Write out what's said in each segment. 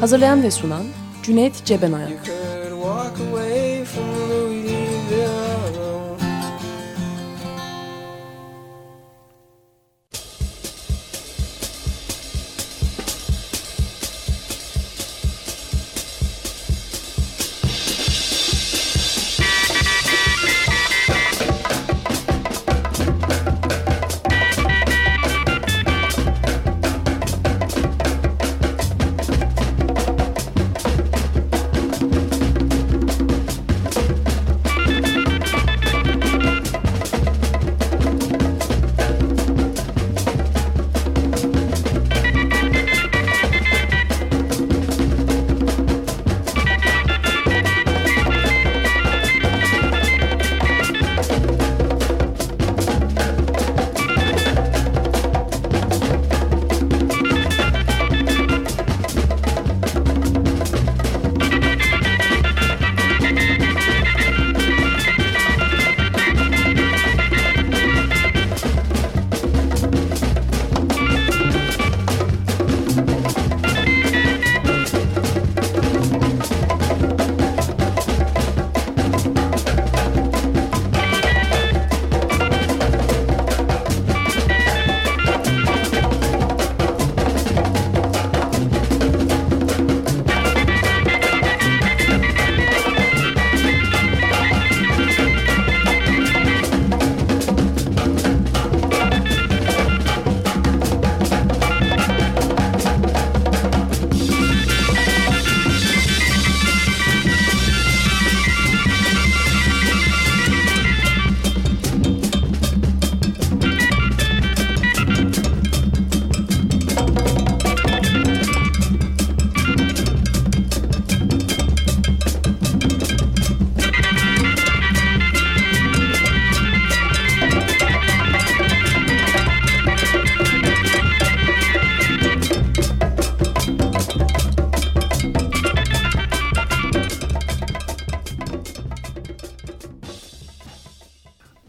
Hazırlayan ve sunan Cüneyt Cebenayak.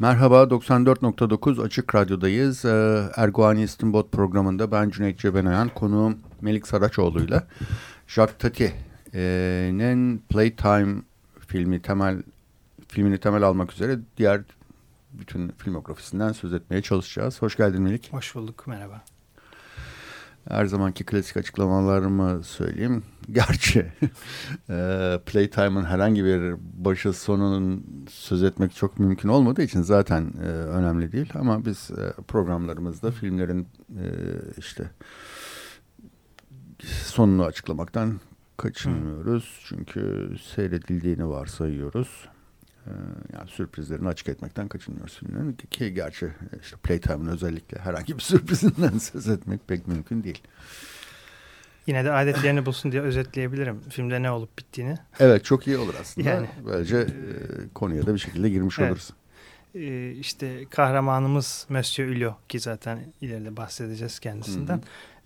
Merhaba, 94.9 Açık Radyo'dayız. Ee, Erguani İstinbot programında ben Cüneyt Cebenoyan, konuğum Melik Saraçoğlu'yla Jacques Tati'nin Playtime filmi temel filmini temel almak üzere diğer bütün filmografisinden söz etmeye çalışacağız. Hoş geldin Melik. Hoş bulduk, merhaba. Her zamanki klasik açıklamalarımı söyleyeyim. Gerçi e, Playtime'ın herhangi bir başı sonunun söz etmek çok mümkün olmadığı için zaten e, önemli değil. Ama biz e, programlarımızda filmlerin e, işte sonunu açıklamaktan kaçınmıyoruz. Hı. Çünkü seyredildiğini varsayıyoruz. Ee, yani sürprizlerini açık etmekten kaçınmıyoruz filmlerin. Ki gerçi işte Playtime'ın özellikle herhangi bir sürprizinden söz etmek pek mümkün değil. Yine de adetlerini bulsun diye özetleyebilirim filmde ne olup bittiğini. Evet çok iyi olur aslında. Yani, Böylece e, konuya da bir şekilde girmiş evet. oluruz. E, işte kahramanımız Monsieur Hulot ki zaten ileride bahsedeceğiz kendisinden. Hı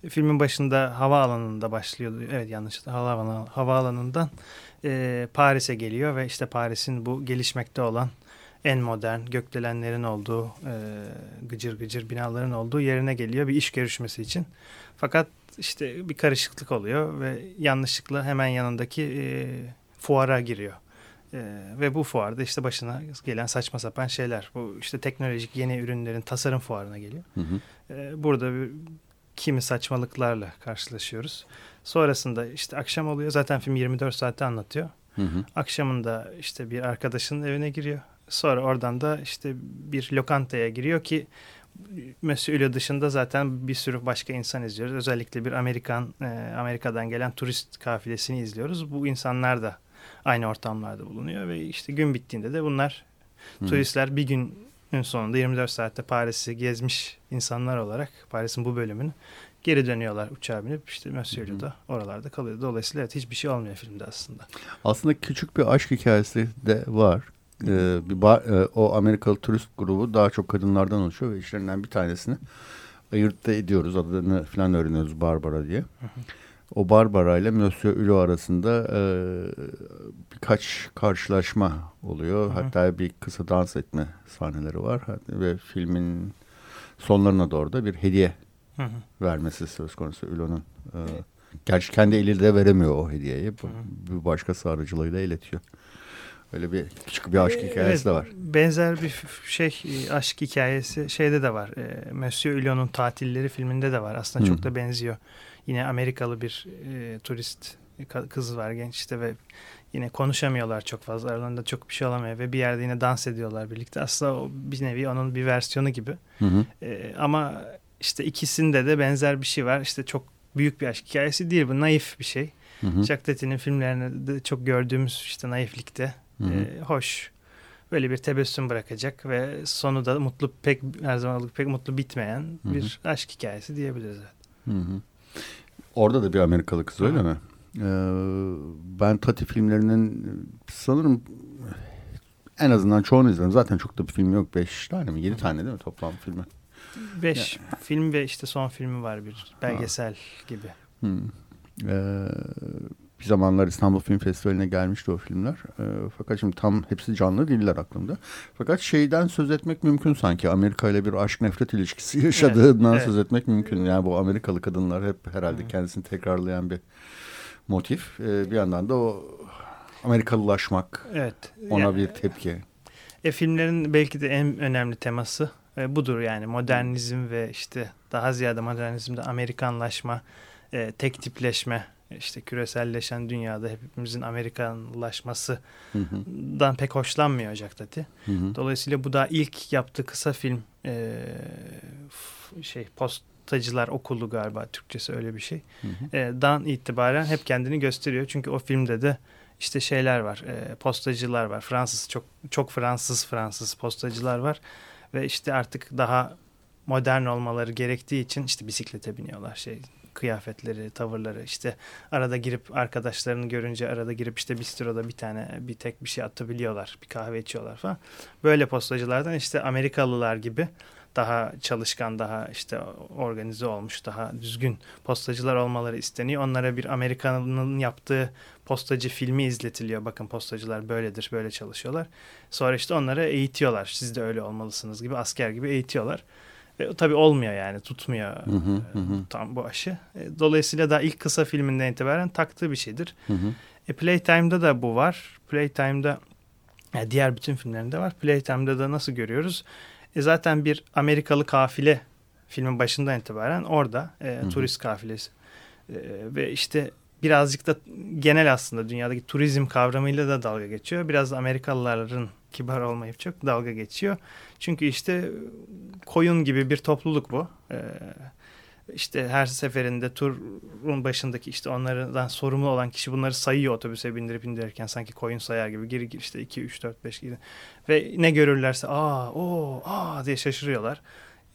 hı. Filmin başında havaalanında başlıyordu. Evet yanlış havaalanı, havaalanından e, Paris'e geliyor ve işte Paris'in bu gelişmekte olan en modern gökdelenlerin olduğu e, gıcır gıcır binaların olduğu yerine geliyor bir iş görüşmesi için. Fakat işte bir karışıklık oluyor ve yanlışlıkla hemen yanındaki e, fuara giriyor. E, ve bu fuarda işte başına gelen saçma sapan şeyler. Bu işte teknolojik yeni ürünlerin tasarım fuarına geliyor. Hı hı. E, burada bir, kimi saçmalıklarla karşılaşıyoruz. Sonrasında işte akşam oluyor. Zaten film 24 saatte anlatıyor. Hı hı. Akşamında işte bir arkadaşının evine giriyor. Sonra oradan da işte bir lokantaya giriyor ki Monsieur dışında zaten bir sürü başka insan izliyoruz. Özellikle bir Amerikan, e, Amerika'dan gelen turist kafilesini izliyoruz. Bu insanlar da aynı ortamlarda bulunuyor ve işte gün bittiğinde de bunlar Hı. turistler bir gün sonunda 24 saatte Paris'i gezmiş insanlar olarak Paris'in bu bölümünü geri dönüyorlar uçağa binip işte Monsieur da oralarda kalıyor. Dolayısıyla evet, hiçbir şey olmuyor filmde aslında. Aslında küçük bir aşk hikayesi de var. Ee, bir bar, e, o Amerikalı turist grubu daha çok kadınlardan oluşuyor ve işlerinden bir tanesini ayırt ediyoruz. Adını falan öğreniyoruz Barbara diye. Hı hı. O Barbara ile Monsieur Hulot arasında e, birkaç karşılaşma oluyor. Hı hı. Hatta bir kısa dans etme sahneleri var. Ve filmin sonlarına doğru da bir hediye hı hı. vermesi söz konusu Hulot'un. E, gerçi kendi eliyle veremiyor o hediyeyi. Hı hı. Bir başkası aracılığıyla iletiyor. Öyle bir küçük bir aşk ee, hikayesi evet, de var. Benzer bir şey e, aşk hikayesi şeyde de var. E, Monsieur Hulot'un Tatilleri filminde de var. Aslında Hı. çok da benziyor. Yine Amerikalı bir e, turist kız var genç işte ve yine konuşamıyorlar çok fazla. Aralarında çok bir şey olamıyor ve bir yerde yine dans ediyorlar birlikte. Aslında o bir nevi onun bir versiyonu gibi. Hı hı. E, ama işte ikisinde de benzer bir şey var. İşte çok büyük bir aşk hikayesi değil bu. Naif bir şey. Hı hı. Jacques Tati'nin filmlerinde de çok gördüğümüz işte naiflikte. Hı hı. E, hoş. Böyle bir tebessüm bırakacak ve sonu da mutlu pek her zaman pek mutlu bitmeyen hı hı. bir aşk hikayesi diyebiliriz. Hı hı. Orada da bir Amerikalı kız öyle mi? Ee, ben Tati filmlerinin sanırım en azından çoğunu izledim. Zaten çok da bir film yok. Beş tane mi? Yedi tane değil mi toplam filmi? Beş ya. film ve işte son filmi var bir belgesel ha. gibi. Hmm. Ee, bir zamanlar İstanbul Film Festivali'ne gelmişti o filmler. E, fakat şimdi tam hepsi canlı değiller aklımda. Fakat şeyden söz etmek mümkün sanki. Amerika ile bir aşk nefret ilişkisi yaşadığından evet, söz etmek mümkün. Yani bu Amerikalı kadınlar hep herhalde kendisini tekrarlayan bir motif. E, bir yandan da o Amerikalılaşmak. Evet. Ona yani, bir tepki. E, filmlerin belki de en önemli teması e, budur yani modernizm ve işte daha ziyade modernizmde Amerikanlaşma, e, tek tipleşme işte küreselleşen dünyada hepimizin Amerikanlaşmasından pek hoşlanmıyor Jaktati. Dolayısıyla bu da ilk yaptığı kısa film e, şey postacılar okulu galiba Türkçesi öyle bir şey. Hı hı. E, dan itibaren hep kendini gösteriyor. Çünkü o filmde de işte şeyler var. E, postacılar var. Fransız çok çok Fransız Fransız postacılar var ve işte artık daha modern olmaları gerektiği için işte bisiklete biniyorlar şey kıyafetleri, tavırları işte arada girip arkadaşlarını görünce arada girip işte bistroda bir tane bir tek bir şey atabiliyorlar. Bir kahve içiyorlar falan. Böyle postacılardan işte Amerikalılar gibi daha çalışkan, daha işte organize olmuş, daha düzgün postacılar olmaları isteniyor. Onlara bir Amerikanın yaptığı postacı filmi izletiliyor. Bakın postacılar böyledir, böyle çalışıyorlar. Sonra işte onları eğitiyorlar. Siz de öyle olmalısınız gibi, asker gibi eğitiyorlar. E, tabii olmuyor yani tutmuyor hı hı, e, hı. tam bu aşı. E, dolayısıyla da ilk kısa filminden itibaren taktığı bir şeydir. Hı hı. E, Playtime'da da bu var. Playtime'da yani diğer bütün filmlerinde var. Playtime'da da nasıl görüyoruz? E, zaten bir Amerikalı kafile filmin başından itibaren orada e, hı hı. turist kafilesi. E, ve işte birazcık da genel aslında dünyadaki turizm kavramıyla da dalga geçiyor. Biraz da Amerikalıların kibar olmayıp çok dalga geçiyor. Çünkü işte koyun gibi bir topluluk bu. Ee, işte her seferinde turun başındaki işte onlardan sorumlu olan kişi bunları sayıyor otobüse bindirip indirirken sanki koyun sayar gibi geri gir işte 2 3 4 5 gibi. Ve ne görürlerse aa o aa diye şaşırıyorlar.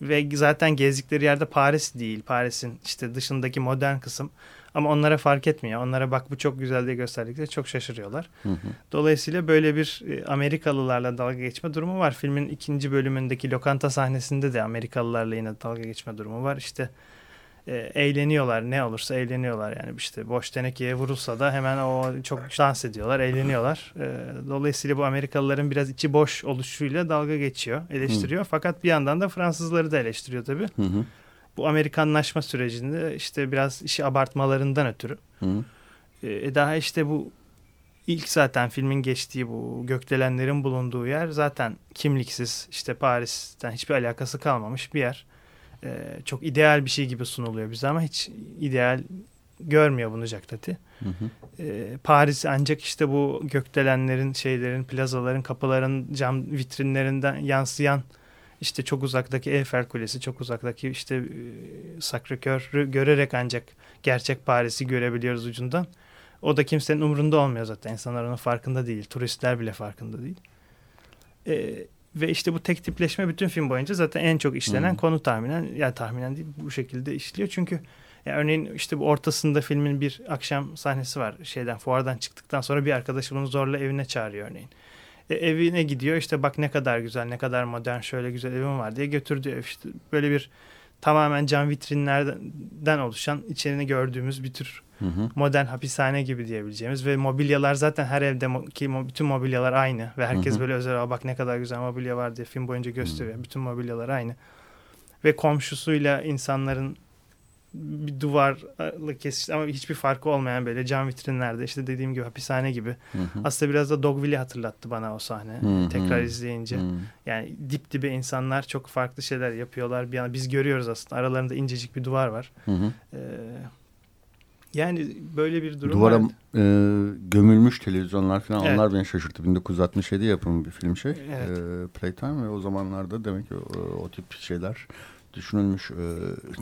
Ve zaten gezdikleri yerde Paris değil. Paris'in işte dışındaki modern kısım. Ama onlara fark etmiyor. Onlara bak bu çok güzel diye gösterdikleri çok şaşırıyorlar. Hı hı. Dolayısıyla böyle bir e, Amerikalılarla dalga geçme durumu var. Filmin ikinci bölümündeki lokanta sahnesinde de Amerikalılarla yine dalga geçme durumu var. İşte e, eğleniyorlar ne olursa eğleniyorlar yani işte boş tenekeye vurulsa da hemen o çok dans ediyorlar eğleniyorlar e, dolayısıyla bu Amerikalıların biraz içi boş oluşuyla dalga geçiyor eleştiriyor hı. fakat bir yandan da Fransızları da eleştiriyor tabii. Hı hı bu Amerikanlaşma sürecinde işte biraz işi abartmalarından ötürü. Hı. E, daha işte bu ilk zaten filmin geçtiği bu gökdelenlerin bulunduğu yer zaten kimliksiz işte Paris'ten hiçbir alakası kalmamış bir yer. E, çok ideal bir şey gibi sunuluyor bize ama hiç ideal görmüyor bunu Jaktati. Hı hı. E, Paris ancak işte bu gökdelenlerin şeylerin plazaların kapıların cam vitrinlerinden yansıyan işte çok uzaktaki Eiffel Kulesi, çok uzaktaki işte e, Sacré-Cœur'ü görerek ancak gerçek Paris'i görebiliyoruz ucundan. O da kimsenin umurunda olmuyor zaten. İnsanlar onun farkında değil. Turistler bile farkında değil. Ee, Ve işte bu tek tipleşme bütün film boyunca zaten en çok işlenen hmm. konu tahminen. Ya yani tahminen değil bu şekilde işliyor. Çünkü yani örneğin işte bu ortasında filmin bir akşam sahnesi var. Şeyden fuardan çıktıktan sonra bir arkadaşı bunu zorla evine çağırıyor örneğin. E, evine gidiyor işte bak ne kadar güzel ne kadar modern şöyle güzel evim var diye götürdü. İşte böyle bir tamamen cam vitrinlerden oluşan içerini gördüğümüz bir tür hı hı. modern hapishane gibi diyebileceğimiz ve mobilyalar zaten her evde ki bütün mobilyalar aynı ve herkes hı hı. böyle özel bak ne kadar güzel mobilya var diye film boyunca gösteriyor. Hı. Bütün mobilyalar aynı. Ve komşusuyla insanların bir duvarla kesişti ama hiçbir farkı olmayan böyle cam vitrinlerde işte dediğim gibi hapishane gibi. Hı hı. Aslında biraz da Dogville'i hatırlattı bana o sahne. Hı hı. Tekrar izleyince. Hı. Yani dip dibe insanlar çok farklı şeyler yapıyorlar. Bir yana biz görüyoruz aslında aralarında incecik bir duvar var. Hı hı. Ee, yani böyle bir durum Duvara e, gömülmüş televizyonlar falan evet. onlar beni şaşırttı. 1967 yapımı bir film şey. Evet. E, Playtime ve o zamanlarda demek ki o, o tip şeyler düşünülmüş. E,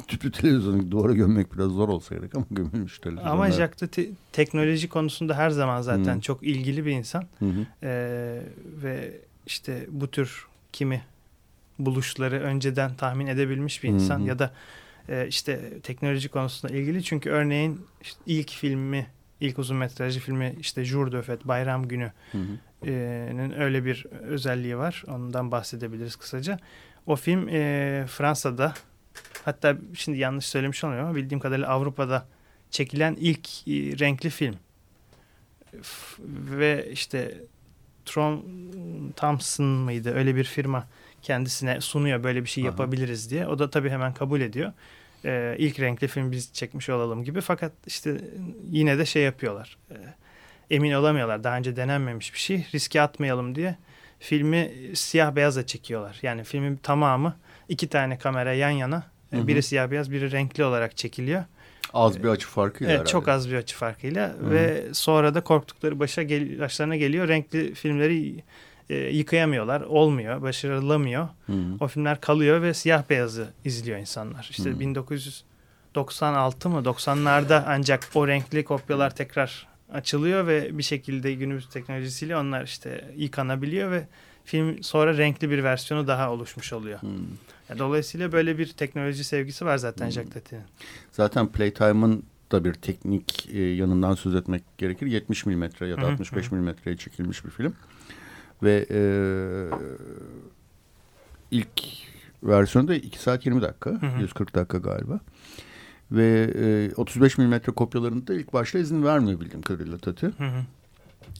tüplü televizyonu duvara gömmek biraz zor olsa gerek ama gömülmüş televizyon. Ama Jack da te teknoloji konusunda her zaman zaten hmm. çok ilgili bir insan. Hmm. E, ve işte bu tür kimi buluşları önceden tahmin edebilmiş bir insan hmm. ya da e, işte teknoloji konusunda ilgili. Çünkü örneğin işte ilk filmi, ilk uzun metrajlı filmi işte Jour de Fête, Bayram Günü hı e, öyle bir özelliği var. Ondan bahsedebiliriz kısaca. O film e, Fransa'da hatta şimdi yanlış söylemiş olmuyorum ama bildiğim kadarıyla Avrupa'da çekilen ilk e, renkli film. F ve işte Tron Thompson mıydı öyle bir firma kendisine sunuyor böyle bir şey yapabiliriz diye. O da tabii hemen kabul ediyor. Ee, ilk renkli film biz çekmiş olalım gibi. Fakat işte yine de şey yapıyorlar. Ee, emin olamıyorlar. Daha önce denenmemiş bir şey. Riske atmayalım diye filmi siyah beyazla çekiyorlar. Yani filmin tamamı iki tane kamera yan yana. Hı hı. Biri siyah beyaz, biri renkli olarak çekiliyor. Az bir açı farkıyla Evet, herhalde. çok az bir açı farkıyla Hı-hı. ve sonra da korktukları başa gel başlarına geliyor. Renkli filmleri e, yıkayamıyorlar. Olmuyor. Başarılamıyor. Hı. O filmler kalıyor ve siyah beyazı izliyor insanlar. İşte Hı. 1996 mı 90'larda ancak o renkli kopyalar tekrar açılıyor ve bir şekilde günümüz teknolojisiyle onlar işte yıkanabiliyor ve film sonra renkli bir versiyonu daha oluşmuş oluyor. Hmm. Yani dolayısıyla böyle bir teknoloji sevgisi var zaten hmm. Jacques Tati'nin. Zaten Playtime'ın da bir teknik e, yanından söz etmek gerekir. 70 milimetre ya da 65 milimetreye çekilmiş bir film. Ve e, ilk versiyonda 2 saat 20 dakika. Hı hı. 140 dakika galiba. Ve e, 35 milimetre kopyalarında ilk başta izin vermiyor bildiğim kadarıyla Tati. Hı hı.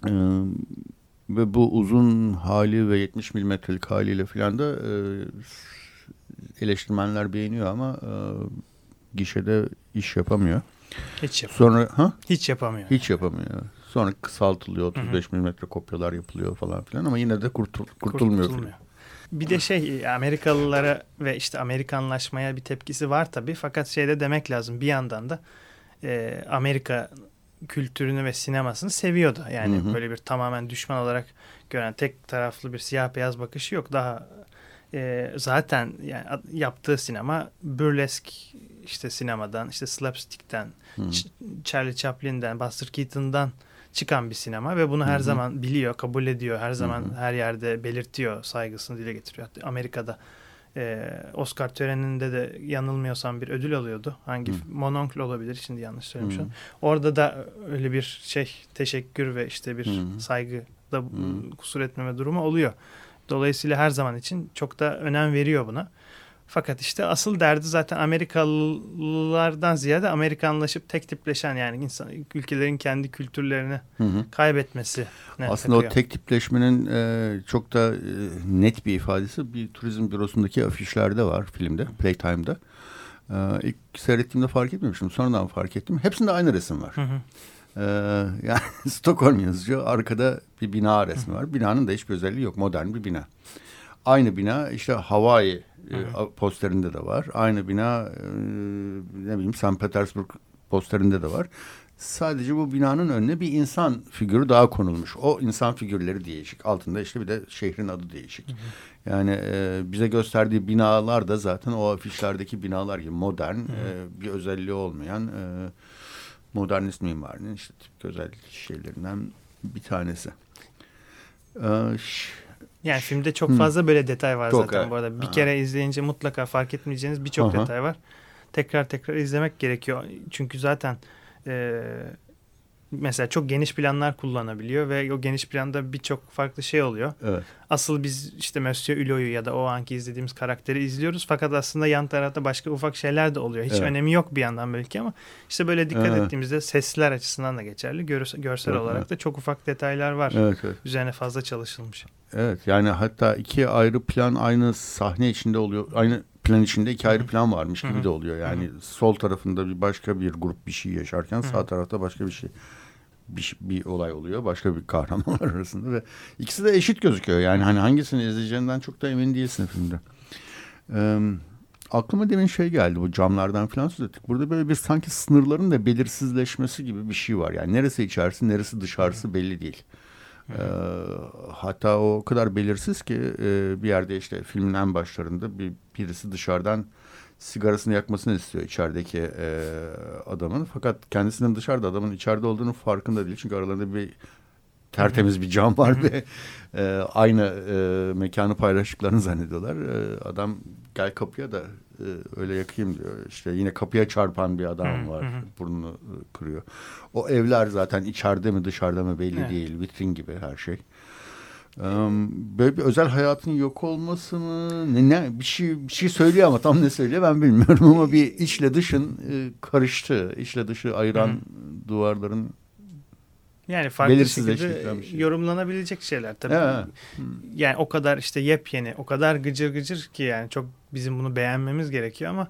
E, ve bu uzun hali ve 70 milimetrelik haliyle filan da e, eleştirmenler beğeniyor ama e, gişede iş yapamıyor. Hiç yapamıyor. Sonra ha? Hiç yapamıyor. Hiç yapamıyor. Sonra kısaltılıyor 35 milimetre kopyalar yapılıyor falan filan ama yine de kurtul kurtulmuyor. kurtulmuyor. Bir de şey Amerikalılara ve işte Amerikanlaşmaya bir tepkisi var tabii. Fakat şeyde demek lazım bir yandan da e, Amerika kültürünü ve sinemasını seviyordu. Yani hı hı. böyle bir tamamen düşman olarak gören tek taraflı bir siyah beyaz bakışı yok. Daha e, zaten yani yaptığı sinema burlesk işte sinemadan, işte slapstick'ten, hı. Charlie Chaplin'den, Buster Keaton'dan çıkan bir sinema ve bunu her Hı-hı. zaman biliyor, kabul ediyor. Her zaman Hı-hı. her yerde belirtiyor, saygısını dile getiriyor. Hatta Amerika'da e, Oscar töreninde de yanılmıyorsam bir ödül alıyordu. Hangi Hı. Mononkl olabilir şimdi yanlış söylemişim. Orada da öyle bir şey teşekkür ve işte bir Hı. saygı da Hı. kusur etmeme durumu oluyor. Dolayısıyla her zaman için çok da önem veriyor buna. Fakat işte asıl derdi zaten Amerikalılardan ziyade Amerikanlaşıp tek tipleşen yani insan ülkelerin kendi kültürlerini hı hı. kaybetmesi. Aslında takıyor. o tek tipleşmenin e, çok da e, net bir ifadesi bir turizm bürosundaki afişlerde var filmde, Playtime'da. E, ilk seyrettiğimde fark etmemiştim. Sonradan fark ettim. Hepsinde aynı resim var. Hı hı. Ee, yani Stockholm yazıyor. Arkada bir bina resmi var. Binanın da hiçbir özelliği yok. Modern bir bina. Aynı bina işte Hawaii e, posterinde de var. Aynı bina e, ne bileyim St. Petersburg posterinde de var. Sadece bu binanın önüne bir insan figürü daha konulmuş. O insan figürleri değişik. Altında işte bir de şehrin adı değişik. Hı hı. Yani e, bize gösterdiği binalar da zaten o afişlerdeki binalar gibi modern, hı hı. E, bir özelliği olmayan e, modernist mimarinin işte tipik özellik şeylerinden bir tanesi. E, Yani filmde çok fazla böyle detay var çok zaten evet. bu arada. Bir Aha. kere izleyince mutlaka fark etmeyeceğiniz birçok detay var. Tekrar tekrar izlemek gerekiyor. Çünkü zaten e, mesela çok geniş planlar kullanabiliyor ve o geniş planda birçok farklı şey oluyor. Evet. Asıl biz işte Monsieur Hulot'u ya da o anki izlediğimiz karakteri izliyoruz fakat aslında yan tarafta başka ufak şeyler de oluyor. Hiç evet. önemi yok bir yandan belki ama işte böyle dikkat evet. ettiğimizde sesler açısından da geçerli. Görsel, görsel evet, olarak evet. da çok ufak detaylar var. Evet, evet. Üzerine fazla çalışılmış. Evet yani hatta iki ayrı plan aynı sahne içinde oluyor. Aynı plan içinde iki ayrı plan varmış gibi de oluyor. Yani sol tarafında bir başka bir grup bir şey yaşarken sağ tarafta başka bir şey bir, bir olay oluyor başka bir kahramanlar arasında ve ikisi de eşit gözüküyor. Yani hani hangisini izleyeceğinden çok da emin değilsin filmde. Ee, aklıma demin şey geldi bu camlardan falan söz ettik. Burada böyle bir sanki sınırların da belirsizleşmesi gibi bir şey var. Yani neresi içerisi neresi dışarısı belli değil. Ee, hatta o kadar belirsiz ki e, bir yerde işte filmin en başlarında bir birisi dışarıdan sigarasını yakmasını istiyor içerideki e, adamın. Fakat kendisinin dışarıda adamın içeride olduğunu farkında değil. Çünkü aralarında bir tertemiz bir cam var ve e, aynı e, mekanı paylaştıklarını zannediyorlar. E, adam gel kapıya da e, öyle yakayım diyor. İşte yine kapıya çarpan bir adam var. Burnunu kırıyor. O evler zaten içeride mi dışarıda mı belli evet. değil. Vitrin gibi her şey. Böyle bir özel hayatın yok olması mı? Ne, ne bir şey bir şey söylüyor ama tam ne söylüyor ben bilmiyorum ama bir içle dışın e, karıştı. İçle dışı ayıran Hı. duvarların yani farklı şekilde şey. yorumlanabilecek şeyler tabii. Evet. Yani o kadar işte yepyeni, o kadar gıcır gıcır ki yani çok bizim bunu beğenmemiz gerekiyor ama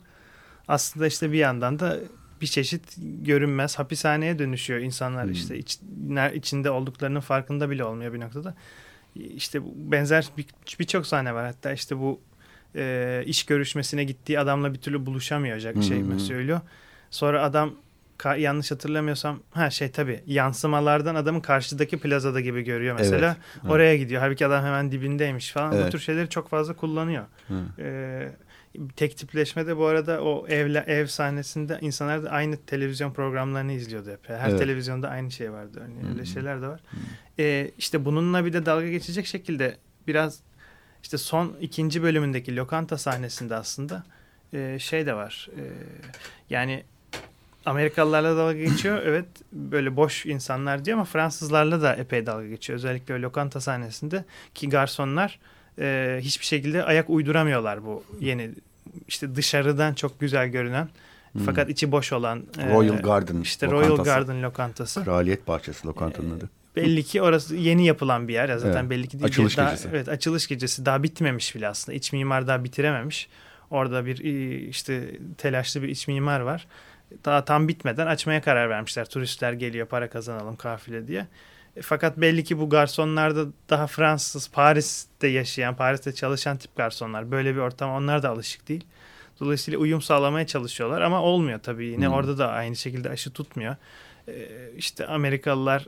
aslında işte bir yandan da bir çeşit görünmez hapishaneye dönüşüyor insanlar hmm. işte iç, içinde olduklarının farkında bile olmuyor bir noktada işte benzer birçok bir sahne var. Hatta işte bu e, iş görüşmesine gittiği adamla bir türlü buluşamayacak hmm. şey söylüyor. Sonra adam yanlış hatırlamıyorsam ha şey tabii yansımalardan adamın karşıdaki plazada gibi görüyor mesela. Evet. Oraya gidiyor. Halbuki adam hemen dibindeymiş falan. Evet. Bu tür şeyleri çok fazla kullanıyor. Ee, tek tipleşmede bu arada o evle, ev sahnesinde insanlar da aynı televizyon programlarını izliyordu hep. Her evet. televizyonda aynı şey vardı. Örneğin öyle şeyler de var. Hı Ee, işte bununla bir de dalga geçecek şekilde biraz işte son ikinci bölümündeki lokanta sahnesinde aslında e, şey de var. E, yani Amerikalılarla dalga geçiyor. evet böyle boş insanlar diyor ama Fransızlarla da epey dalga geçiyor. Özellikle lokanta sahnesinde ki garsonlar e, hiçbir şekilde ayak uyduramıyorlar bu yeni işte dışarıdan çok güzel görünen hmm. fakat içi boş olan Royal e, Garden işte lokantası. Royal Garden lokantası. Kraliyet bahçesi lokantanın adı. E, belli ki orası yeni yapılan bir yer. Ya zaten evet. belli ki değil. Açılış daha, gecesi. Evet açılış gecesi daha bitmemiş bile aslında. İç mimar daha bitirememiş. Orada bir işte telaşlı bir iç mimar var. Daha tam bitmeden açmaya karar vermişler. Turistler geliyor para kazanalım kafile diye. E, fakat belli ki bu garsonlar da daha Fransız, Paris'te yaşayan, Paris'te çalışan tip garsonlar. Böyle bir ortam onlar da alışık değil. Dolayısıyla uyum sağlamaya çalışıyorlar ama olmuyor tabii. Yine hmm. orada da aynı şekilde aşı tutmuyor. Ee, işte Amerikalılar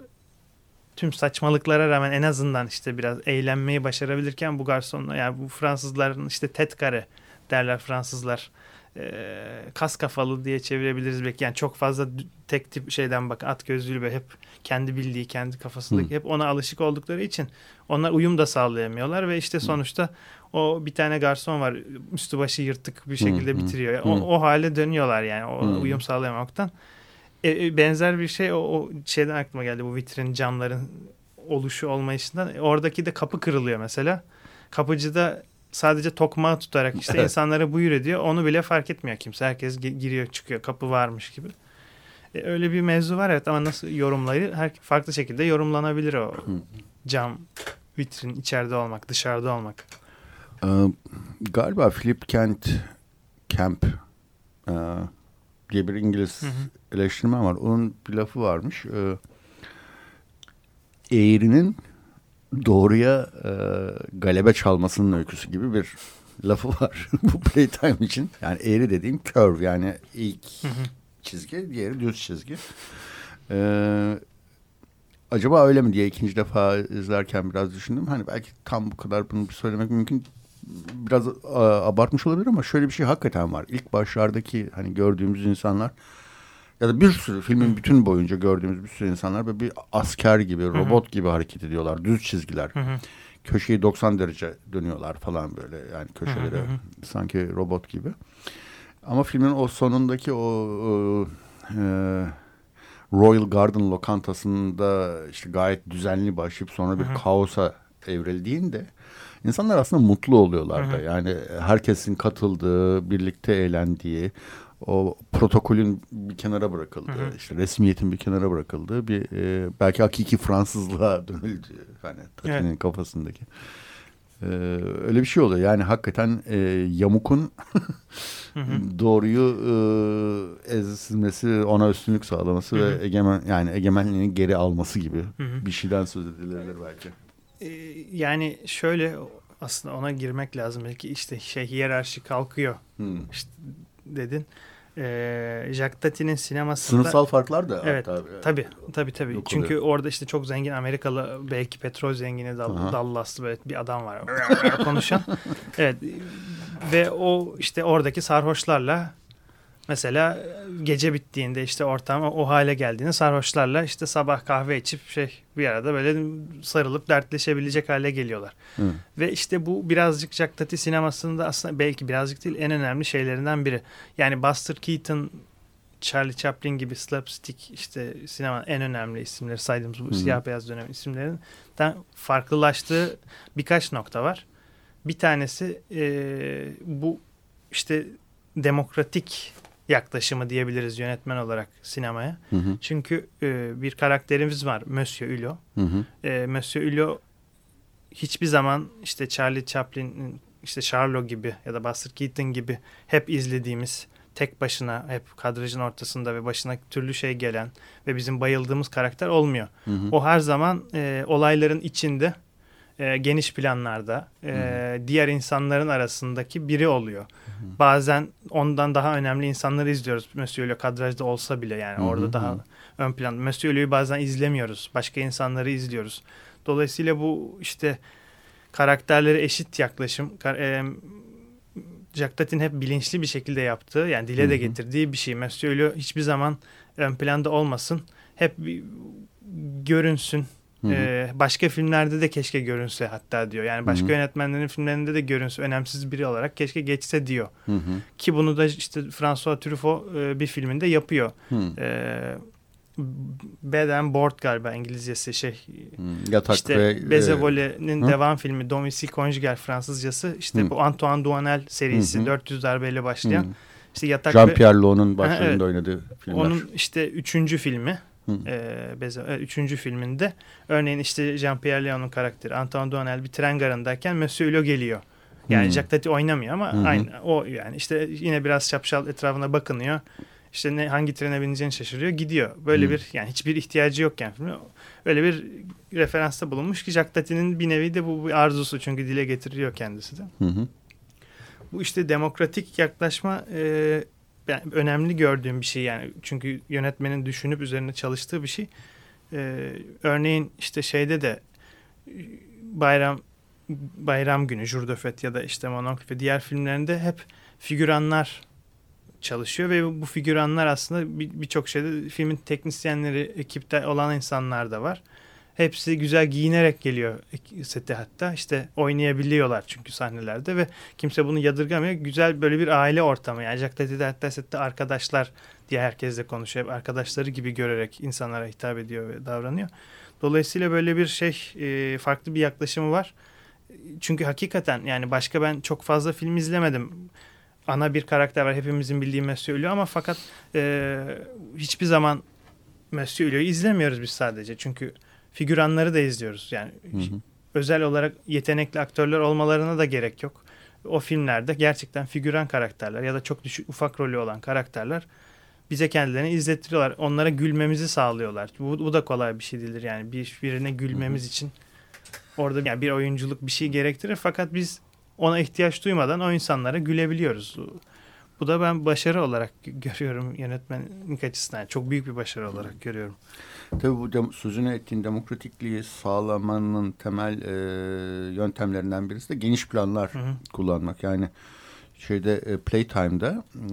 tüm saçmalıklara rağmen en azından işte biraz eğlenmeyi başarabilirken bu garsonlar yani bu Fransızların işte tetkare derler Fransızlar e, kas kafalı diye çevirebiliriz belki. Yani çok fazla tek tip şeyden bak at gözlüğü ve hep kendi bildiği, kendi kafasındaki Hı. hep ona alışık oldukları için onlar uyum da sağlayamıyorlar ve işte sonuçta o bir tane garson var üstü başı yırtık bir şekilde Hı. bitiriyor. O, o hale dönüyorlar yani o Hı. uyum sağlayamaktan. E, e, benzer bir şey o, o şeyden aklıma geldi bu vitrin camların oluşu olmayışından. Oradaki de kapı kırılıyor mesela. Kapıcı da sadece tokmağı tutarak işte insanlara buyur ediyor. Onu bile fark etmiyor kimse. Herkes giriyor çıkıyor kapı varmış gibi. E, öyle bir mevzu var evet ama nasıl yorumlayı her farklı şekilde yorumlanabilir o cam vitrin içeride olmak dışarıda olmak. Ee, galiba Philip Kent Camp e, diye bir İngiliz hı hı. eleştirmen var. Onun bir lafı varmış. E, eğrinin doğruya e, galebe çalmasının öyküsü gibi bir lafı var bu playtime için. Yani eğri dediğim curve yani ilk hı hı. çizgi, diğeri düz çizgi. Ee, acaba öyle mi diye ikinci defa izlerken biraz düşündüm. Hani belki tam bu kadar bunu söylemek mümkün biraz a, abartmış olabilir ama şöyle bir şey hakikaten var. İlk başlardaki hani gördüğümüz insanlar ya da bir sürü filmin bütün boyunca gördüğümüz bir sürü insanlar böyle bir asker gibi, robot gibi hareket ediyorlar. Düz çizgiler. köşeyi 90 derece dönüyorlar falan böyle yani köşelere sanki robot gibi. Ama filmin o sonundaki o, o e, Royal Garden lokantasında işte gayet düzenli başlayıp sonra bir kaosa evrildiğinde insanlar aslında mutlu oluyorlar da. Yani herkesin katıldığı, birlikte eğlendiği, o protokolün bir kenara bırakıldığı, hı hı. işte resmiyetin bir kenara bırakıldığı bir e, belki hakiki Fransızlığa dönüldü. Hani Tati'nin evet. kafasındaki. E, öyle bir şey oluyor. Yani hakikaten e, Yamuk'un doğruyu e, ezilmesi, ona üstünlük sağlaması hı hı. ve egemen yani egemenliğini geri alması gibi hı hı. bir şeyden söz edilebilir belki. E, yani şöyle aslında ona girmek lazım belki işte şey hiyerarşi kalkıyor hmm. işte dedin. Ee, Jacques Tati'nin sinemasında sınıfsal farklar da evet hatta, tabi tabi tabi çünkü oluyor. orada işte çok zengin Amerikalı belki petrol zengini Dal Dallaslı böyle bir adam var. Konuşan. Evet. Ve o işte oradaki sarhoşlarla Mesela gece bittiğinde işte ortam o hale geldiğinde sarhoşlarla işte sabah kahve içip şey bir arada böyle sarılıp dertleşebilecek hale geliyorlar. Hı. Ve işte bu birazcık Jack Tati sinemasında aslında belki birazcık değil en önemli şeylerinden biri. Yani Buster Keaton, Charlie Chaplin gibi slapstick işte sinema en önemli isimleri saydığımız bu Hı. siyah beyaz dönem isimlerinden farklılaştığı birkaç nokta var. Bir tanesi e, bu işte demokratik yaklaşımı diyebiliriz yönetmen olarak sinemaya. Hı hı. Çünkü e, bir karakterimiz var Monsieur Hulot. Hı hı. E, Monsieur Hulot hiçbir zaman işte Charlie Chaplin'in işte Charlo gibi ya da Buster Keaton gibi hep izlediğimiz tek başına hep kadrajın ortasında ve başına türlü şey gelen ve bizim bayıldığımız karakter olmuyor. Hı hı. O her zaman e, olayların içinde e, geniş planlarda e, diğer insanların arasındaki biri oluyor. Hı. Bazen ondan daha önemli insanları izliyoruz. Monsieur kadrajda olsa bile yani hı hı. orada daha hı. ön plan. Monsieur bazen izlemiyoruz. Başka insanları izliyoruz. Dolayısıyla bu işte karakterleri eşit yaklaşım. E, Jack Tatin hep bilinçli bir şekilde yaptığı yani dile de getirdiği bir şey. Monsieur hiçbir zaman ön planda olmasın. Hep görünsün ee, başka filmlerde de keşke görünse hatta diyor. Yani başka Hı-hı. yönetmenlerin filmlerinde de görünse önemsiz biri olarak keşke geçse diyor. Hı-hı. Ki bunu da işte François Truffaut e, bir filminde yapıyor. Ee, Bed and Board galiba İngilizcesi şey. Hmm, yatak işte ve Bezevole'nin e, devam filmi Domicile Conjugal Fransızcası işte hı. bu Antoine Duanel serisi hı 400 darbeyle başlayan. Hı. İşte yatak Jean-Pierre Lo'nun başrolünde evet, oynadığı filmler. Onun işte üçüncü filmi. E, Beze, e, üçüncü filminde örneğin işte Jean-Pierre Léon'un karakteri Antoine Duanel bir tren garındayken Monsieur Hulot geliyor. Yani hmm. Jacques Tati oynamıyor ama hmm. aynı o yani işte yine biraz şapşal etrafına bakınıyor. İşte ne hangi trene bineceğini şaşırıyor, gidiyor. Böyle hmm. bir yani hiçbir ihtiyacı yokken filmi öyle bir referansta bulunmuş ki Jacques Tati'nin bir nevi de bu bir arzusu çünkü dile getiriyor kendisi de. Hmm. Bu işte demokratik yaklaşma e, ben önemli gördüğüm bir şey yani çünkü yönetmenin düşünüp üzerine çalıştığı bir şey. Ee, örneğin işte şeyde de bayram bayram günü Jurdöfet ya da işte Mononcle ve diğer filmlerinde hep figüranlar çalışıyor ve bu figüranlar aslında birçok bir şeyde filmin teknisyenleri ekipte olan insanlar da var. Hepsi güzel giyinerek geliyor sete hatta. işte oynayabiliyorlar çünkü sahnelerde ve kimse bunu yadırgamıyor. Güzel böyle bir aile ortamı. Yani Jack Tati'de hatta sette arkadaşlar diye herkesle konuşuyor. arkadaşları gibi görerek insanlara hitap ediyor ve davranıyor. Dolayısıyla böyle bir şey e, farklı bir yaklaşımı var. Çünkü hakikaten yani başka ben çok fazla film izlemedim. Ana bir karakter var hepimizin bildiği Hulot ama fakat e, hiçbir zaman Monsieur Hulot'u izlemiyoruz biz sadece. Çünkü figüranları da izliyoruz. Yani hı hı. özel olarak yetenekli aktörler olmalarına da gerek yok. O filmlerde gerçekten figüran karakterler ya da çok düşük ufak rolü olan karakterler bize kendilerini izlettiriyorlar. Onlara gülmemizi sağlıyorlar. Bu, bu da kolay bir şey değildir. Yani bir birine gülmemiz hı hı. için orada yani bir oyunculuk bir şey gerektirir fakat biz ona ihtiyaç duymadan o insanlara gülebiliyoruz. Bu da ben başarı olarak görüyorum yönetmenlik açısından. Çok büyük bir başarı olarak görüyorum. Tabii bu dem sözünü ettiğin demokratikliği sağlamanın temel e, yöntemlerinden birisi de geniş planlar hı hı. kullanmak. Yani şeyde e, Playtime'da e,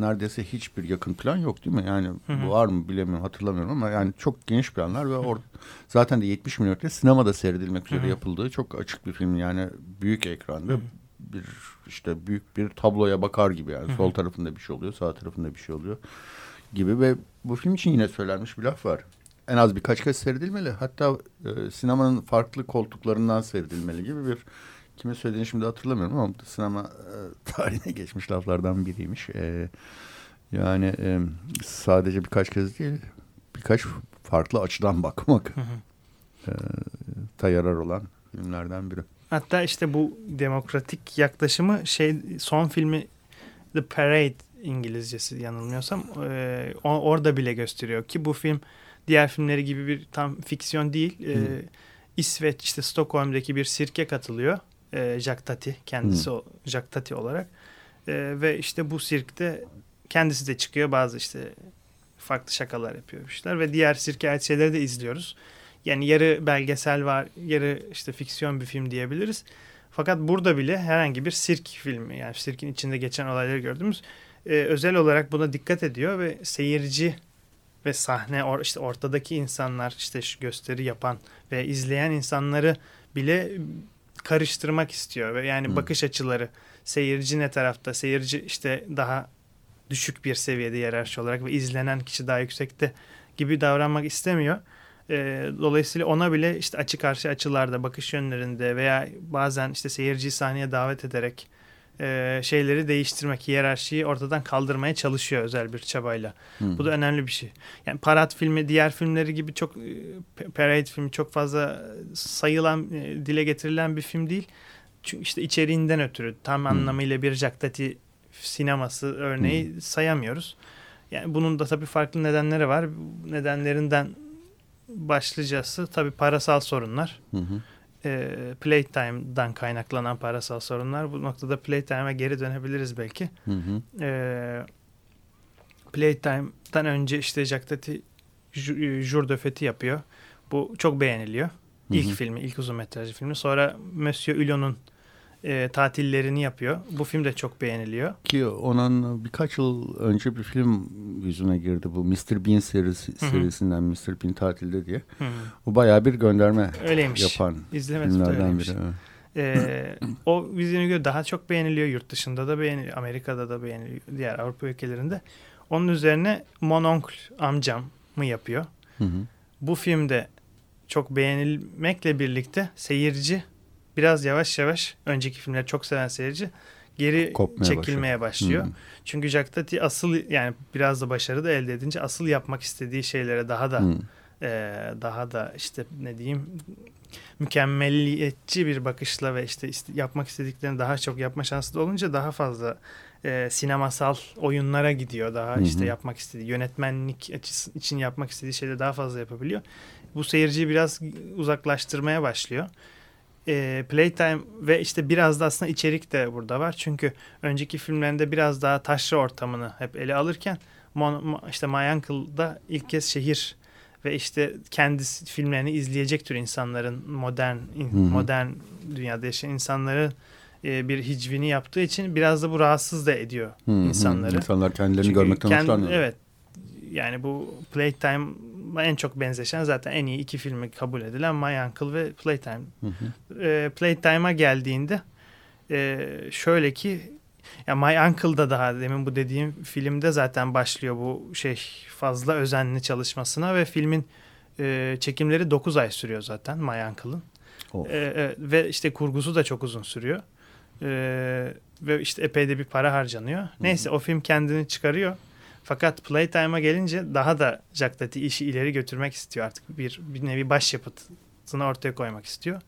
neredeyse hiçbir yakın plan yok değil mi? Yani hı hı. var mı bilemiyorum hatırlamıyorum ama yani çok geniş planlar ve or zaten de 70 milimetre sinemada seyredilmek üzere hı hı. yapıldığı çok açık bir film yani büyük ekranda hı hı. bir işte büyük bir tabloya bakar gibi yani hı hı. sol tarafında bir şey oluyor sağ tarafında bir şey oluyor gibi ve bu film için yine söylenmiş bir laf var. En az birkaç kez seyredilmeli. Hatta e, sinemanın farklı koltuklarından seyredilmeli gibi bir kime söylediğini şimdi hatırlamıyorum ama sinema e, tarihine geçmiş laflardan biriymiş. E, yani e, sadece birkaç kez değil birkaç farklı açıdan bakmak e, da yarar olan filmlerden biri. Hatta işte bu demokratik yaklaşımı şey son filmi The Parade İngilizcesi yanılmıyorsam e, orada bile gösteriyor ki bu film diğer filmleri gibi bir tam fiksiyon değil. E, İsveç işte Stockholm'daki bir sirke katılıyor. E, Jack Tati kendisi o, Jack Tati olarak. E, ve işte bu sirkte kendisi de çıkıyor bazı işte farklı şakalar yapıyor işler ve diğer sirke ait şeyleri de izliyoruz. Yani yarı belgesel var, yarı işte fiksiyon bir film diyebiliriz. Fakat burada bile herhangi bir sirk filmi yani sirkin içinde geçen olayları gördüğümüz e, özel olarak buna dikkat ediyor ve seyirci ve sahne or, işte ortadaki insanlar işte şu gösteri yapan ve izleyen insanları bile karıştırmak istiyor ve yani hmm. bakış açıları seyirci ne tarafta seyirci işte daha düşük bir seviyede yerarşi olarak ve izlenen kişi daha yüksekte gibi davranmak istemiyor. E, dolayısıyla ona bile işte açı karşı açılarda bakış yönlerinde veya bazen işte seyirciyi sahneye davet ederek e, şeyleri değiştirmek, hiyerarşiyi ortadan kaldırmaya çalışıyor özel bir çabayla. Hmm. Bu da önemli bir şey. Yani Parat filmi diğer filmleri gibi çok e, Parade filmi çok fazla sayılan, e, dile getirilen bir film değil. Çünkü işte içeriğinden ötürü tam hmm. anlamıyla bir Jaktati sineması örneği hmm. sayamıyoruz. Yani bunun da tabii farklı nedenleri var. Nedenlerinden başlıcası tabii parasal sorunlar. Hı hı e, Playtime'dan kaynaklanan parasal sorunlar. Bu noktada Playtime'a geri dönebiliriz belki. Hı hı. E, Playtime'dan önce işte Jacques Tati Jour de Fête yapıyor. Bu çok beğeniliyor. İlk hı hı. filmi, ilk uzun metrajlı filmi. Sonra Monsieur Hulot'un e, tatillerini yapıyor. Bu film de çok beğeniliyor. Ki onun birkaç yıl önce bir film yüzüne girdi bu Mr. Bean serisi, Hı-hı. serisinden Mr. Bean tatilde diye. Hı-hı. Bu bayağı bir gönderme Öyleymiş. yapan İzlemedim filmlerden biri. Ee, o vizyona göre daha çok beğeniliyor. Yurt dışında da beğeniliyor. Amerika'da da beğeniliyor. Diğer Avrupa ülkelerinde. Onun üzerine Mononkl amcam mı yapıyor. Hı hı. Bu filmde çok beğenilmekle birlikte seyirci biraz yavaş yavaş önceki filmleri çok seven seyirci geri Kopmaya çekilmeye başlıyor. başlıyor. Hmm. Çünkü Jack Tati asıl yani biraz da başarı da elde edince asıl yapmak istediği şeylere daha da hmm. e, daha da işte ne diyeyim mükemmeliyetçi bir bakışla ve işte yapmak istediklerini daha çok yapma şansı da olunca daha fazla e, sinemasal oyunlara gidiyor. Daha hı işte yapmak istediği yönetmenlik açısı için yapmak istediği şeyleri daha fazla yapabiliyor. Bu seyirciyi biraz uzaklaştırmaya başlıyor e, Playtime ve işte biraz da aslında içerik de burada var. Çünkü önceki filmlerinde biraz daha taşra ortamını hep ele alırken Mon, işte My Uncle'da ilk kez şehir ve işte kendi filmlerini izleyecek tür insanların modern in, modern dünyada yaşayan insanların e, bir hicvini yaptığı için biraz da bu rahatsız da ediyor Hı-hı. insanları. İnsanlar kendilerini Çünkü görmekten kend, hoşlanmıyor. Evet. Yani bu Playtime en çok benzeşen zaten en iyi iki filmi kabul edilen My Uncle ve Playtime. Hı hı. E, Playtime'a geldiğinde e, şöyle ki ya My Uncle'da daha demin bu dediğim filmde zaten başlıyor bu şey fazla özenli çalışmasına ve filmin e, çekimleri 9 ay sürüyor zaten My Uncle'ın. E, e, ve işte kurgusu da çok uzun sürüyor. E, ve işte epey de bir para harcanıyor. Hı hı. Neyse o film kendini çıkarıyor. Fakat Playtime'a gelince daha da Jack Tati işi ileri götürmek istiyor artık. Bir, bir nevi başyapıtını ortaya koymak istiyor.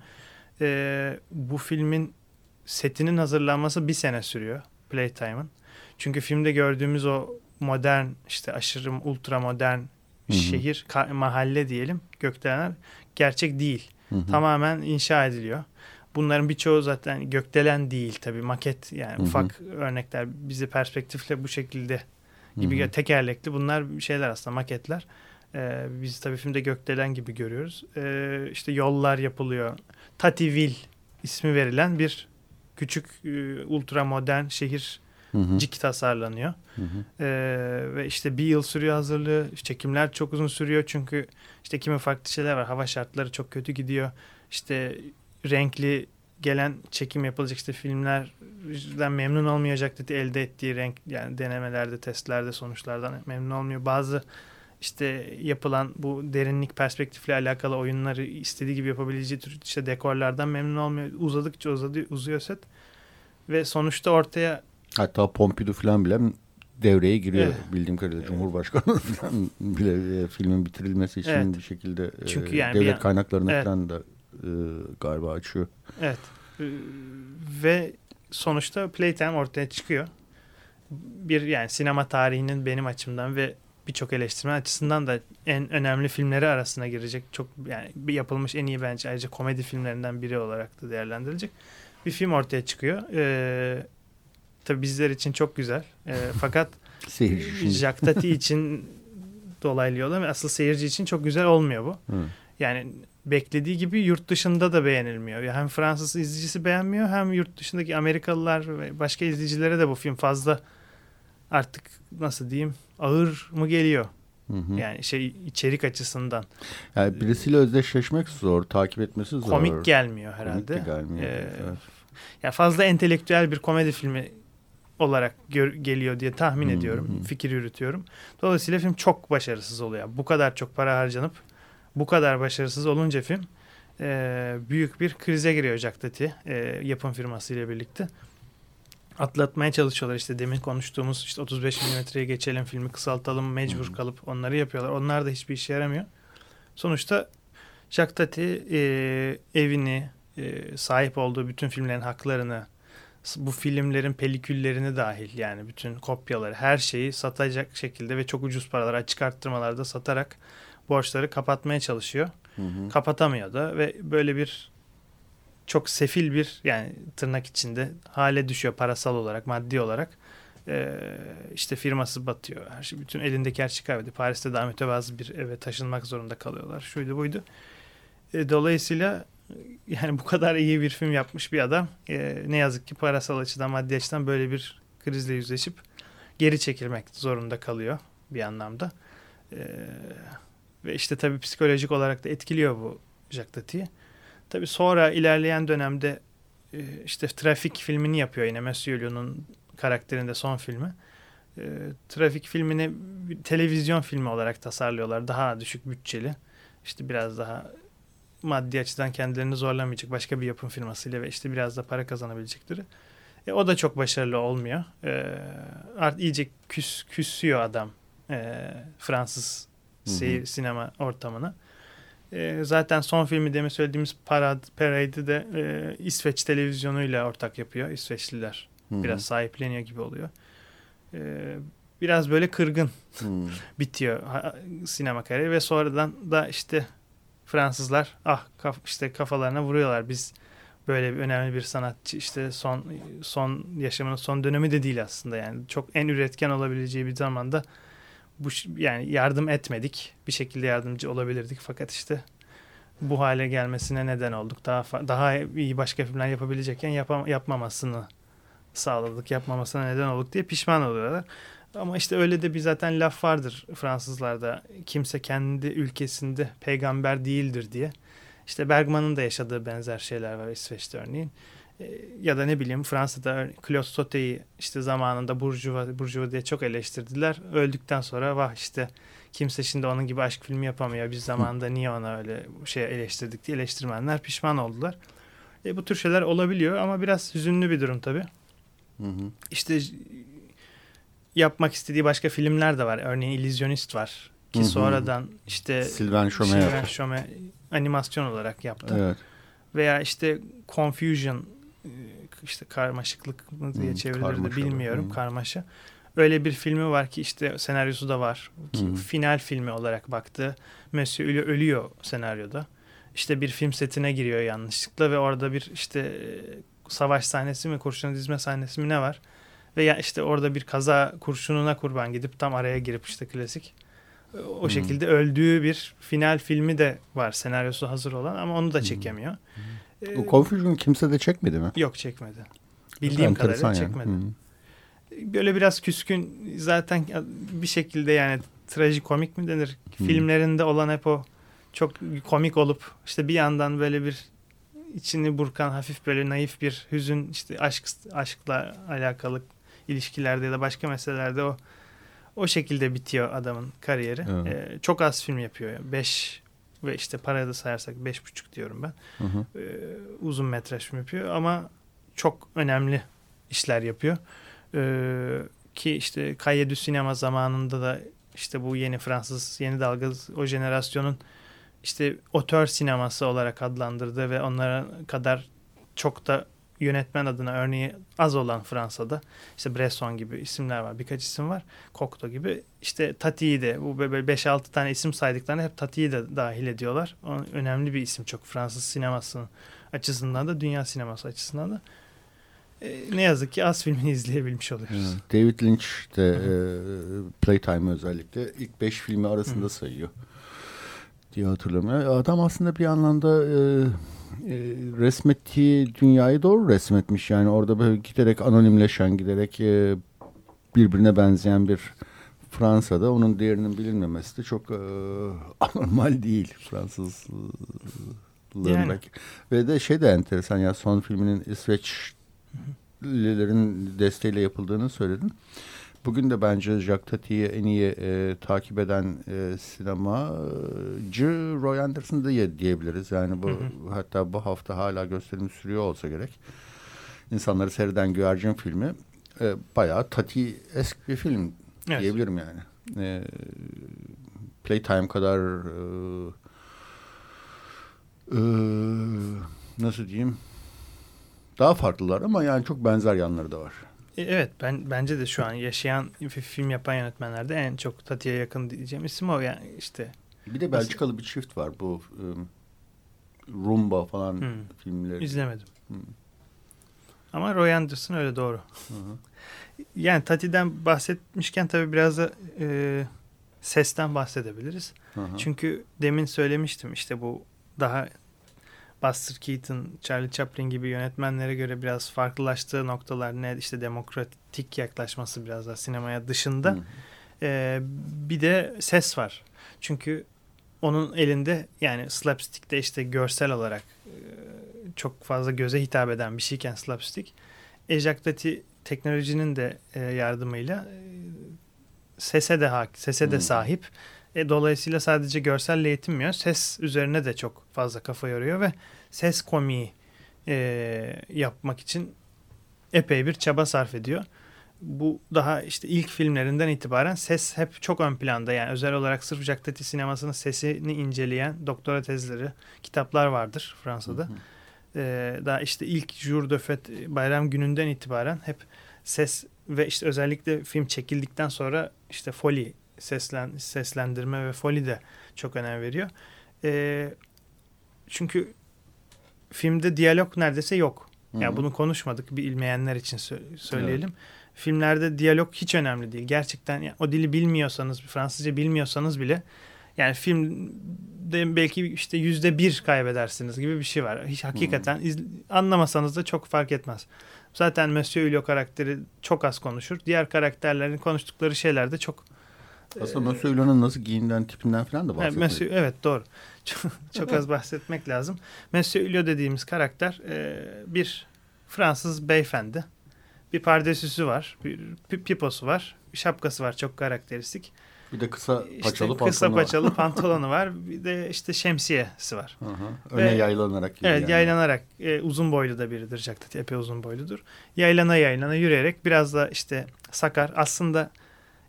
Ee, bu filmin setinin hazırlanması bir sene sürüyor Playtime'ın. Çünkü filmde gördüğümüz o modern işte aşırı ultra modern Hı-hı. şehir mahalle diyelim gökdelenler gerçek değil. Hı-hı. Tamamen inşa ediliyor. Bunların birçoğu zaten gökdelen değil tabii maket yani Hı-hı. ufak örnekler bizi perspektifle bu şekilde gibi Hı-hı. tekerlekli bunlar şeyler aslında maketler. Ee, biz tabii filmde gökdelen gibi görüyoruz. Ee, işte yollar yapılıyor. Tativille ismi verilen bir küçük e, ultra modern şehir cik tasarlanıyor. Hı hı. Ee, ve işte bir yıl sürüyor hazırlığı. Çekimler çok uzun sürüyor çünkü işte kimi farklı şeyler var. Hava şartları çok kötü gidiyor. İşte renkli gelen çekim yapılacak işte filmlerden memnun olmayacak dedi elde ettiği renk yani denemelerde, testlerde, sonuçlardan memnun olmuyor. Bazı işte yapılan bu derinlik perspektifle alakalı oyunları istediği gibi yapabileceği tür işte dekorlardan memnun olmuyor. Uzadıkça uzadı, uzuyor set. Ve sonuçta ortaya Hatta Pompidou falan bile devreye giriyor evet. bildiğim kadarıyla Cumhurbaşkanı falan bile e, filmin bitirilmesi için evet. bir şekilde e, Çünkü yani devlet yani, kaynaklarını evet. falan da e, galiba açıyor. Evet. E, ve sonuçta Playtime ortaya çıkıyor. Bir yani sinema tarihinin benim açımdan ve birçok eleştirmen açısından da en önemli filmleri arasına girecek. Çok yani yapılmış en iyi bence ayrıca komedi filmlerinden biri olarak da değerlendirilecek. Bir film ortaya çıkıyor. Ee, tabii bizler için çok güzel. Ee, fakat Jack Tati için dolaylı yola asıl seyirci için çok güzel olmuyor bu. Hı. Yani beklediği gibi yurt dışında da beğenilmiyor. Yani hem Fransız izleyicisi beğenmiyor hem yurt dışındaki Amerikalılar ve başka izleyicilere de bu film fazla artık nasıl diyeyim ağır mı geliyor? Hı hı. Yani şey içerik açısından. Yani birisiyle özdeşleşmek zor, takip etmesi zor. Komik gelmiyor herhalde. Komik gelmiyor. Ee, evet. Ya fazla entelektüel bir komedi filmi olarak gör, geliyor diye tahmin hmm. ediyorum. Fikir yürütüyorum. Dolayısıyla film çok başarısız oluyor. Bu kadar çok para harcanıp bu kadar başarısız olunca film e, büyük bir krize giriyor Jack Tati e, yapım firması ile birlikte. Atlatmaya çalışıyorlar işte demin konuştuğumuz işte 35 milimetreye geçelim filmi kısaltalım mecbur kalıp onları yapıyorlar. Onlar da hiçbir işe yaramıyor. Sonuçta Jack Tati e, evini e, sahip olduğu bütün filmlerin haklarını bu filmlerin peliküllerini dahil yani bütün kopyaları her şeyi satacak şekilde ve çok ucuz paralara açık arttırmalarda satarak borçları kapatmaya çalışıyor. Hı hı. Kapatamıyor da ve böyle bir çok sefil bir yani tırnak içinde hale düşüyor parasal olarak maddi olarak. Ee, işte firması batıyor. Her şey bütün elindeki her şey kaybetti. Paris'te daha mütevazı bir eve taşınmak zorunda kalıyorlar. Şuydu buydu. E, dolayısıyla yani bu kadar iyi bir film yapmış bir adam e, ne yazık ki parasal açıdan maddi açıdan böyle bir krizle yüzleşip geri çekilmek zorunda kalıyor bir anlamda. E, ve işte tabii psikolojik olarak da etkiliyor bu Jacques Tati'yi. Tabii sonra ilerleyen dönemde e, işte Trafik filmini yapıyor yine Monsieur Lyon'un karakterinde son filmi. E, Trafik filmini televizyon filmi olarak tasarlıyorlar. Daha düşük bütçeli. İşte biraz daha maddi açıdan kendilerini zorlamayacak başka bir yapım firmasıyla ve işte biraz da para kazanabilecekleri. E, o da çok başarılı olmuyor. E, art iyice küs, küsüyor adam e, Fransız seyir, sinema ortamına. E, zaten son filmi demin söylediğimiz Parad, Parade'i de e, İsveç televizyonuyla ortak yapıyor. İsveçliler Hı-hı. biraz sahipleniyor gibi oluyor. E, biraz böyle kırgın bitiyor ha, sinema kariyeri ve sonradan da işte Fransızlar ah kaf, işte kafalarına vuruyorlar. Biz böyle bir önemli bir sanatçı işte son son yaşamının son dönemi de değil aslında yani çok en üretken olabileceği bir zamanda bu yani yardım etmedik. Bir şekilde yardımcı olabilirdik fakat işte bu hale gelmesine neden olduk. Daha daha iyi başka filmler yapabilecekken yapam yapmamasını sağladık. Yapmamasına neden olduk diye pişman oluyorlar. Ama işte öyle de bir zaten laf vardır Fransızlarda. Kimse kendi ülkesinde peygamber değildir diye. İşte Bergman'ın da yaşadığı benzer şeyler var İsveç'te örneğin. E, ya da ne bileyim Fransa'da Claude Sauté'yi işte zamanında Burjuva, Burjuva diye çok eleştirdiler. Öldükten sonra vah işte kimse şimdi onun gibi aşk filmi yapamıyor. Biz zamanında niye ona öyle şey eleştirdik diye eleştirmenler pişman oldular. E, bu tür şeyler olabiliyor ama biraz hüzünlü bir durum tabii. Hı hı. İşte yapmak istediği başka filmler de var. Örneğin İllüzyonist var. Ki hı hı. sonradan işte Sylvain Chomet, Sylvain Chomet animasyon olarak yaptı. Evet. Veya işte Confusion işte karmaşıklık mı diye çevrilir bilmiyorum. Hı. Karmaşa. Öyle bir filmi var ki işte senaryosu da var. Ki hı. Final filmi olarak baktı. Monsieur ölü ölüyor senaryoda. İşte bir film setine giriyor yanlışlıkla ve orada bir işte savaş sahnesi mi kurşun dizme sahnesi mi ne var? Ve işte orada bir kaza kurşununa kurban gidip tam araya girip işte klasik o hmm. şekilde öldüğü bir final filmi de var senaryosu hazır olan ama onu da çekemiyor. Hmm. Ee, o Confusion kimse de çekmedi mi? Yok çekmedi. Bildiğim kadarıyla çekmedi. Yani. Böyle biraz küskün zaten bir şekilde yani trajikomik mi denir? Hı. Filmlerinde olan hep o çok komik olup işte bir yandan böyle bir içini burkan hafif böyle naif bir hüzün işte aşk aşkla alakalı ilişkilerde ya da başka meselelerde o o şekilde bitiyor adamın kariyeri. Evet. Ee, çok az film yapıyor. Beş ve işte paraya da sayarsak beş buçuk diyorum ben. Hı hı. Ee, uzun metraj film yapıyor ama çok önemli işler yapıyor. Ee, ki işte Cahiers du Sinema zamanında da işte bu yeni Fransız yeni dalga o jenerasyonun işte otör sineması olarak adlandırdı ve onlara kadar çok da yönetmen adına örneği az olan Fransa'da işte Bresson gibi isimler var. Birkaç isim var. Cocteau gibi. işte Tati'yi de bu 5-6 tane isim saydıklarında hep Tati'yi de dahil ediyorlar. O önemli bir isim çok Fransız sinemasının açısından da dünya sineması açısından da. E, ne yazık ki az filmini izleyebilmiş oluyoruz. David Lynch de e, Playtime özellikle ilk 5 filmi arasında Hı. sayıyor diye hatırlıyorum. Adam aslında bir anlamda e, e, resmettiği dünyayı doğru resmetmiş. Yani orada böyle giderek anonimleşen, giderek e, birbirine benzeyen bir Fransa'da onun değerinin bilinmemesi de çok e, anormal değil Fransız yani. Ve de şey de enteresan ya son filminin İsveçlilerin desteğiyle yapıldığını söyledin. Bugün de bence Jacques Tati'yi en iyi e, takip eden e, sinemacı Roy Anderson da diyebiliriz. Yani bu hı hı. hatta bu hafta hala gösterim sürüyor olsa gerek. İnsanları seyreden güvercin filmi e, bayağı Tati eski bir film evet. diyebilirim yani. E, Playtime kadar e, e, nasıl diyeyim daha farklılar ama yani çok benzer yanları da var. E, evet ben bence de şu an yaşayan film yapan yönetmenlerde en çok Tati'ye yakın diyeceğim isim o yani işte. Bir de Belçikalı bir çift var bu um, Rumba falan hmm. filmleri. İzlemedim. Hmm. Ama Roy Anderson öyle doğru. Hı hı. Yani Tati'den bahsetmişken tabii biraz da e, sesten bahsedebiliriz. Hı hı. Çünkü demin söylemiştim işte bu daha Buster Keaton, Charlie Chaplin gibi yönetmenlere göre biraz farklılaştığı noktalar ne? işte demokratik yaklaşması biraz daha sinemaya dışında. Hmm. Ee, bir de ses var. Çünkü onun elinde yani slapstick'te işte görsel olarak e, çok fazla göze hitap eden bir şeyken slapstick. Ejaktati teknolojinin de e, yardımıyla e, sese de hak, sese de hmm. E, dolayısıyla sadece görselle yetinmiyor. Ses üzerine de çok fazla kafa yoruyor ve ses komiği e, yapmak için epey bir çaba sarf ediyor. Bu daha işte ilk filmlerinden itibaren ses hep çok ön planda. Yani özel olarak sırf Jacques sinemasının sesini inceleyen doktora tezleri, kitaplar vardır Fransa'da. Hı hı. Ee, daha işte ilk Jour de Fête bayram gününden itibaren hep ses ve işte özellikle film çekildikten sonra işte foli seslen, seslendirme ve foli de çok önem veriyor. E, çünkü filmde diyalog neredeyse yok. -hı. Yani bunu konuşmadık bilmeyenler için söyleyelim. Evet. Filmlerde diyalog hiç önemli değil. Gerçekten yani o dili bilmiyorsanız, Fransızca bilmiyorsanız bile yani filmde belki işte yüzde bir kaybedersiniz gibi bir şey var. Hiç hakikaten iz, anlamasanız da çok fark etmez. Zaten Monsieur Hulot karakteri çok az konuşur. Diğer karakterlerin konuştukları şeyler de çok aslında Monsieur Hulot'un nasıl giyininden tipinden falan da bahsetmek. Evet, evet doğru. Çok, çok az bahsetmek lazım. Monsieur Hulot dediğimiz karakter e, bir Fransız beyefendi. Bir pardesüsü var, bir piposu var, bir şapkası var çok karakteristik. Bir de kısa paçalı işte pantolonu Kısa paçalı pantolonu var. Bir de işte şemsiyesi var. Hı hı. Öne Ve, yaylanarak. Evet yani. yaylanarak. E, uzun boylu da biridir Jack Epey uzun boyludur. Yaylana yaylana yürüyerek biraz da işte sakar. Aslında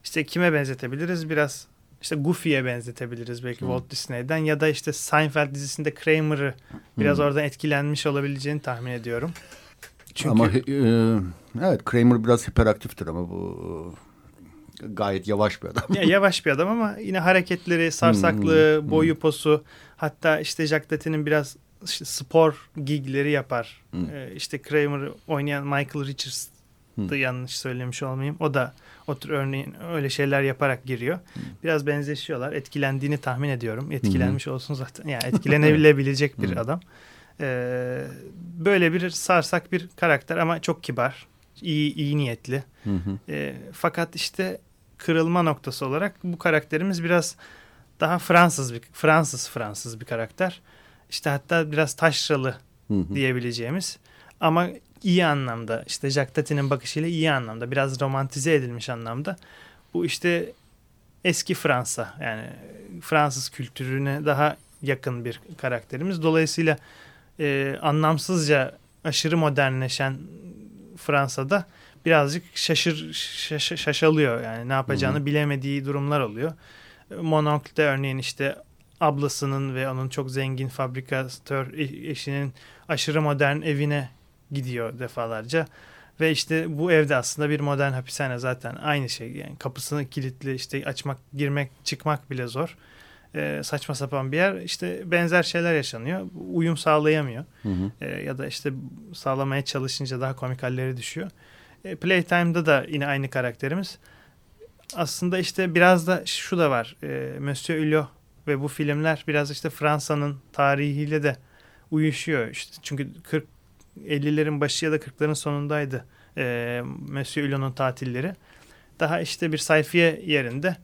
işte kime benzetebiliriz? Biraz işte Goofy'ye benzetebiliriz belki hmm. Walt Disney'den ya da işte Seinfeld dizisinde Kramer'ı biraz hmm. oradan etkilenmiş olabileceğini tahmin ediyorum. Çünkü... Ama e, evet Kramer biraz hiperaktiftir ama bu gayet yavaş bir adam. Ya, yavaş bir adam ama yine hareketleri, sarsaklığı, hmm. boyu, posu hatta işte Jack Daty'nin biraz işte spor gigleri yapar. Hmm. Ee, işte Kramer oynayan Michael Richards da yanlış söylemiş olmayayım. O da o tür örneğin öyle şeyler yaparak giriyor. Hı. Biraz benzeşiyorlar. Etkilendiğini tahmin ediyorum. Etkilenmiş Hı. olsun zaten. Yani etkilenebilebilecek bir adam. E, böyle bir sarsak bir karakter ama çok kibar, iyi iyi niyetli. Hı hı. E, fakat işte kırılma noktası olarak bu karakterimiz biraz daha Fransız bir Fransız Fransız bir karakter. İşte hatta biraz taşralı hı hı. diyebileceğimiz ama iyi anlamda işte Jacques Tati'nin bakışıyla iyi anlamda biraz romantize edilmiş anlamda. Bu işte eski Fransa yani Fransız kültürüne daha yakın bir karakterimiz. Dolayısıyla e, anlamsızca aşırı modernleşen Fransa'da birazcık şaşır şaş, şaşalıyor yani ne yapacağını Hı-hı. bilemediği durumlar oluyor. Mononcle'de örneğin işte ablasının ve onun çok zengin fabrikatör e, eşinin aşırı modern evine gidiyor defalarca. Ve işte bu evde aslında bir modern hapishane zaten aynı şey. Yani kapısını kilitli işte açmak, girmek, çıkmak bile zor. Ee, saçma sapan bir yer. İşte benzer şeyler yaşanıyor. Uyum sağlayamıyor. Hı hı. Ee, ya da işte sağlamaya çalışınca daha komik halleri düşüyor. Ee, Playtime'da da yine aynı karakterimiz. Aslında işte biraz da şu da var. Ee, Monsieur Hulot ve bu filmler biraz işte Fransa'nın tarihiyle de uyuşuyor. İşte çünkü 40 50'lerin başı ya da 40'ların sonundaydı e, Monsieur Hulot'un tatilleri. Daha işte bir sayfiye yerinde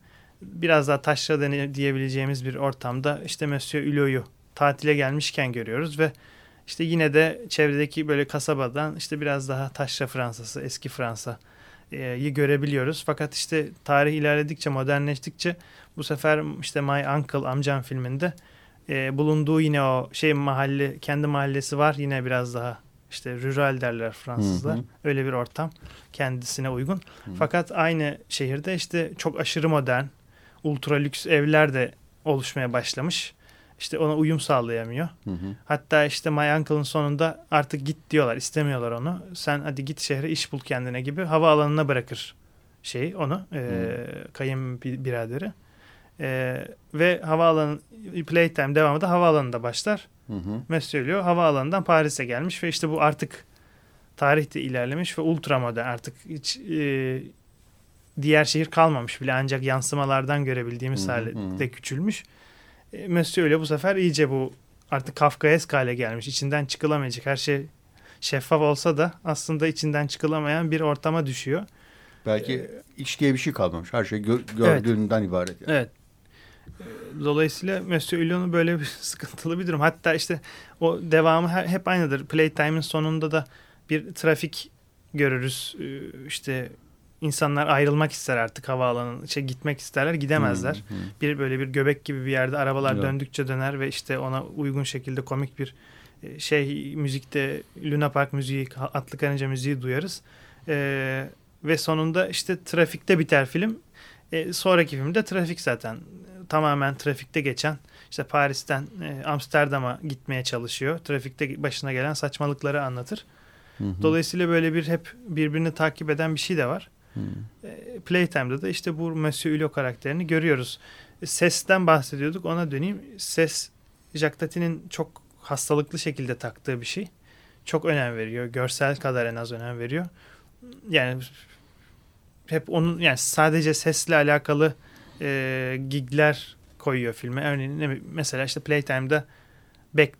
biraz daha taşra diyebileceğimiz bir ortamda işte Monsieur Hulot'u tatile gelmişken görüyoruz ve işte yine de çevredeki böyle kasabadan işte biraz daha taşra Fransa'sı, eski Fransa'yı görebiliyoruz. Fakat işte tarih ilerledikçe, modernleştikçe bu sefer işte My Uncle amcam filminde e, bulunduğu yine o şey mahalle, kendi mahallesi var yine biraz daha işte rural derler Fransızlar. Hı hı. Öyle bir ortam kendisine uygun. Hı. Fakat aynı şehirde işte çok aşırı modern, ultra lüks evler de oluşmaya başlamış. İşte ona uyum sağlayamıyor. Hı hı. Hatta işte My Uncle'ın sonunda artık git diyorlar. istemiyorlar onu. Sen hadi git şehre iş bul kendine gibi havaalanına bırakır şeyi onu. E, kayın biraderi. E, ve havaalanı playtime devamı da havaalanında başlar. Hı hı. Monsieur havaalanından Paris'e gelmiş ve işte bu artık tarihte ilerlemiş ve ultramodern artık hiç e, diğer şehir kalmamış bile ancak yansımalardan görebildiğimiz hı hı. halde küçülmüş. E, Monsieur bu sefer iyice bu artık Kafkaesk hale gelmiş. İçinden çıkılamayacak her şey şeffaf olsa da aslında içinden çıkılamayan bir ortama düşüyor. Belki ee, iş diye bir şey kalmamış. Her şey gö gördüğünden evet. ibaret. Yani. Evet. Dolayısıyla Monsieur Hulot'un böyle bir sıkıntılı bir durum. Hatta işte o devamı hep aynıdır. Playtime'ın sonunda da bir trafik görürüz. Ee, işte insanlar ayrılmak ister artık havaalanına. Şey gitmek isterler, gidemezler. Hmm, hmm. Bir böyle bir göbek gibi bir yerde arabalar Yok. döndükçe döner ve işte ona uygun şekilde komik bir e, şey müzikte Luna Park müziği, Atlı Karınca müziği duyarız. Ee, ve sonunda işte trafikte biter film. E, sonraki filmde trafik zaten tamamen trafikte geçen işte Paris'ten e, Amsterdam'a gitmeye çalışıyor. Trafikte başına gelen saçmalıkları anlatır. Hı hı. Dolayısıyla böyle bir hep birbirini takip eden bir şey de var. Hı. E, Playtime'da da işte bu Monsieur Hulot karakterini görüyoruz. Sesten bahsediyorduk ona döneyim. Ses Jacques Tati'nin çok hastalıklı şekilde taktığı bir şey. Çok önem veriyor. Görsel kadar en az önem veriyor. Yani hep onun yani sadece sesle alakalı e, gigler koyuyor filme. Örneğin ne, mesela işte Playtime'da bek,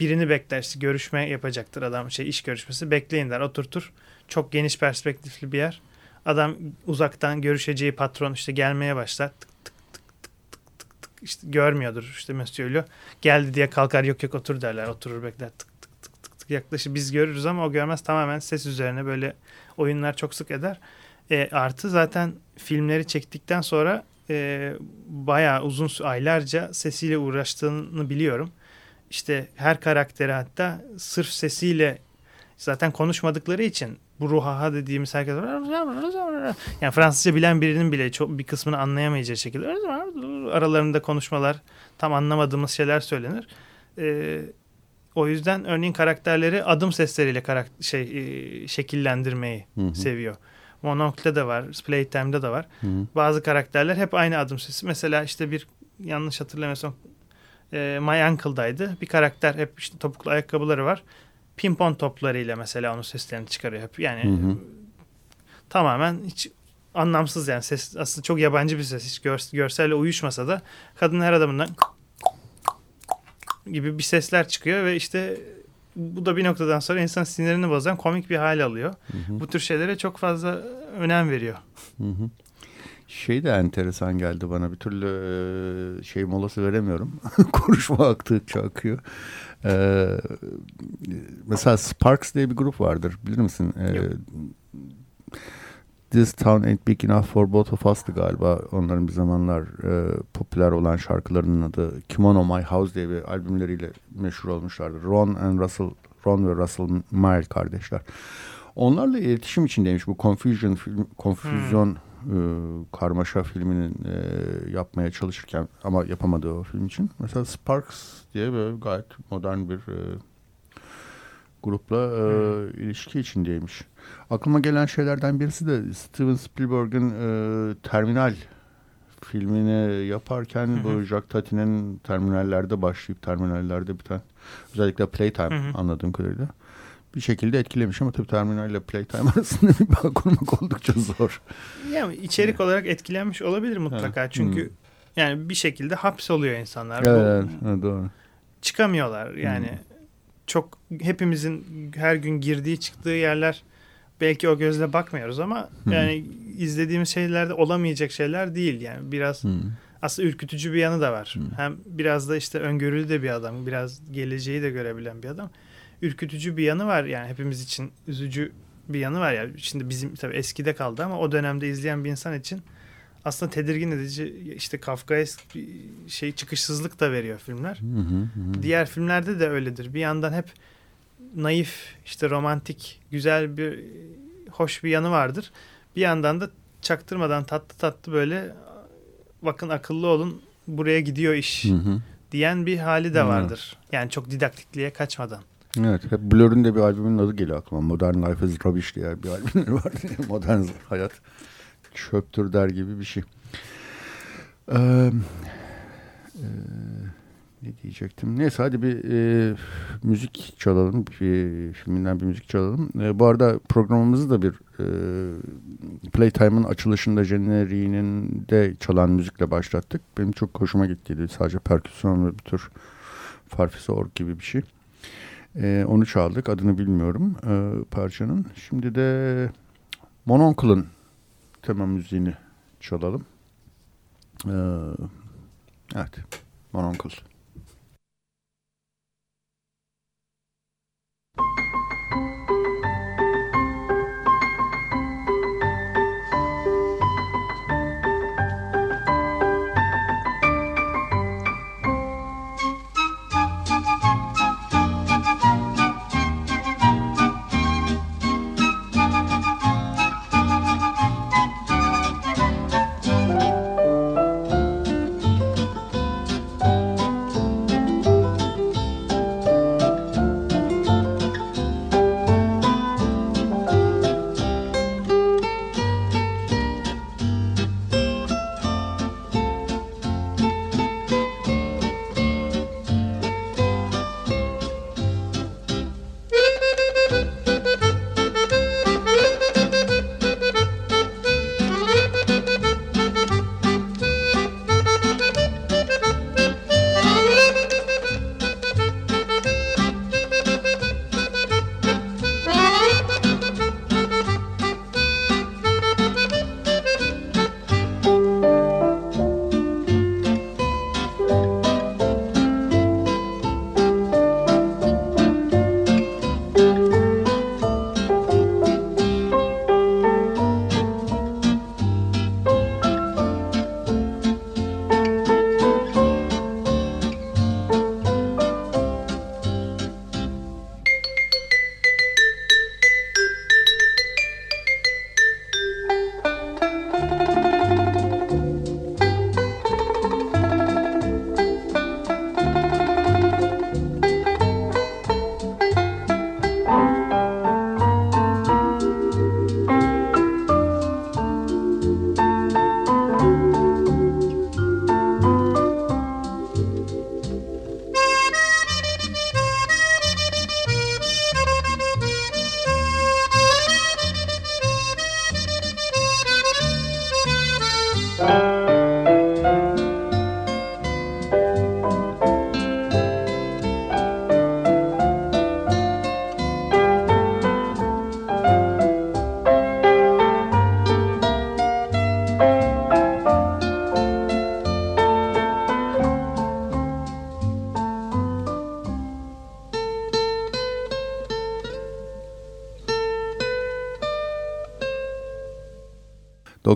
birini bekler işte görüşme yapacaktır adam şey iş görüşmesi bekleyin der oturtur. Çok geniş perspektifli bir yer. Adam uzaktan görüşeceği patron işte gelmeye başlar. Tık tık tık tık tık tık işte görmüyordur işte Monsieur Geldi diye kalkar yok yok otur derler. Oturur bekler tık tık tık tık tık yaklaşır. Biz görürüz ama o görmez tamamen ses üzerine böyle oyunlar çok sık eder. E, artı zaten filmleri çektikten sonra e, bayağı uzun aylarca sesiyle uğraştığını biliyorum. İşte her karakteri hatta sırf sesiyle zaten konuşmadıkları için bu ruhaha dediğimiz herkes yani Fransızca bilen birinin bile çok bir kısmını anlayamayacağı şekilde aralarında konuşmalar tam anlamadığımız şeyler söylenir. Ee, o yüzden örneğin karakterleri adım sesleriyle karakter, şey e, şekillendirmeyi hı hı. seviyor. Monocle'de de var, Playtime'de de var. Hı. Bazı karakterler hep aynı adım sesi. Mesela işte bir yanlış hatırlamıyorsam e, My Uncle'daydı. Bir karakter hep işte topuklu ayakkabıları var. Pimpon toplarıyla mesela onun seslerini çıkarıyor hep. Yani hı hı. tamamen hiç anlamsız yani ses aslında çok yabancı bir ses. Hiç gör, görselle uyuşmasa da kadın her adamından gibi bir sesler çıkıyor ve işte bu da bir noktadan sonra insan sinirini bozan komik bir hal alıyor. Hı hı. Bu tür şeylere çok fazla önem veriyor. Hı hı. Şey de enteresan geldi bana bir türlü e, şey molası veremiyorum. Konuşma aktıkça akıyor. Ee, mesela Sparks diye bir grup vardır bilir misin? Ee, This Town Ain't Big Enough for Both of Us'tı galiba onların bir zamanlar e, popüler olan şarkılarının adı Kimono My House diye bir albümleriyle meşhur olmuşlardı. Ron and Russell, Ron ve Russell Mile kardeşler. Onlarla iletişim içindeymiş bu Confusion film, Confusion hmm. e, karmaşa filminin e, yapmaya çalışırken ama yapamadığı o film için. Mesela Sparks diye böyle gayet modern bir e, grupla e, hmm. ilişki içindeymiş. Aklıma gelen şeylerden birisi de Steven Spielberg'in e, Terminal filmini yaparken hı hı. bu Jacques Tati'nin terminallerde başlayıp terminallerde biten özellikle Playtime hı hı. anladığım kadarıyla bir şekilde etkilemiş ama tabii Terminal ile Playtime arasında bir bağ kurmak oldukça zor. Yani içerik olarak etkilenmiş olabilir mutlaka evet. çünkü hmm. yani bir şekilde hapsoluyor insanlar. Evet, bu, evet doğru. Çıkamıyorlar yani hmm. Çok hepimizin her gün girdiği çıktığı yerler belki o gözle bakmıyoruz ama hmm. yani izlediğimiz şeylerde olamayacak şeyler değil yani biraz hmm. aslında ürkütücü bir yanı da var. Hmm. Hem biraz da işte öngörülü de bir adam, biraz geleceği de görebilen bir adam. Ürkütücü bir yanı var yani hepimiz için üzücü bir yanı var yani. Şimdi bizim tabii eskide kaldı ama o dönemde izleyen bir insan için aslında tedirgin edici işte Kafkaesk bir şey çıkışsızlık da veriyor filmler. Hı hı hı. Diğer filmlerde de öyledir. Bir yandan hep naif, işte romantik, güzel bir hoş bir yanı vardır. Bir yandan da çaktırmadan tatlı tatlı böyle bakın akıllı olun buraya gidiyor iş hı hı. diyen bir hali de vardır. Hı. Yani çok didaktikliğe kaçmadan. Evet. Hep Blur'un de bir albümün adı geliyor aklıma. Modern Life is Rubbish diye bir albümleri var. Modern hayat çöptür der gibi bir şey. Ee, e, ne diyecektim? Neyse hadi bir e, müzik çalalım. Bir, filminden bir müzik çalalım. E, bu arada programımızı da bir e, Playtime'ın açılışında jeneriğinin de çalan müzikle başlattık. Benim çok hoşuma gittiydi. Sadece perküsyon ve bir tür farfisa org gibi bir şey. E, onu çaldık. Adını bilmiyorum e, parçanın. Şimdi de Mononcle'ın tema müziğini çalalım. E, evet. Mononcle.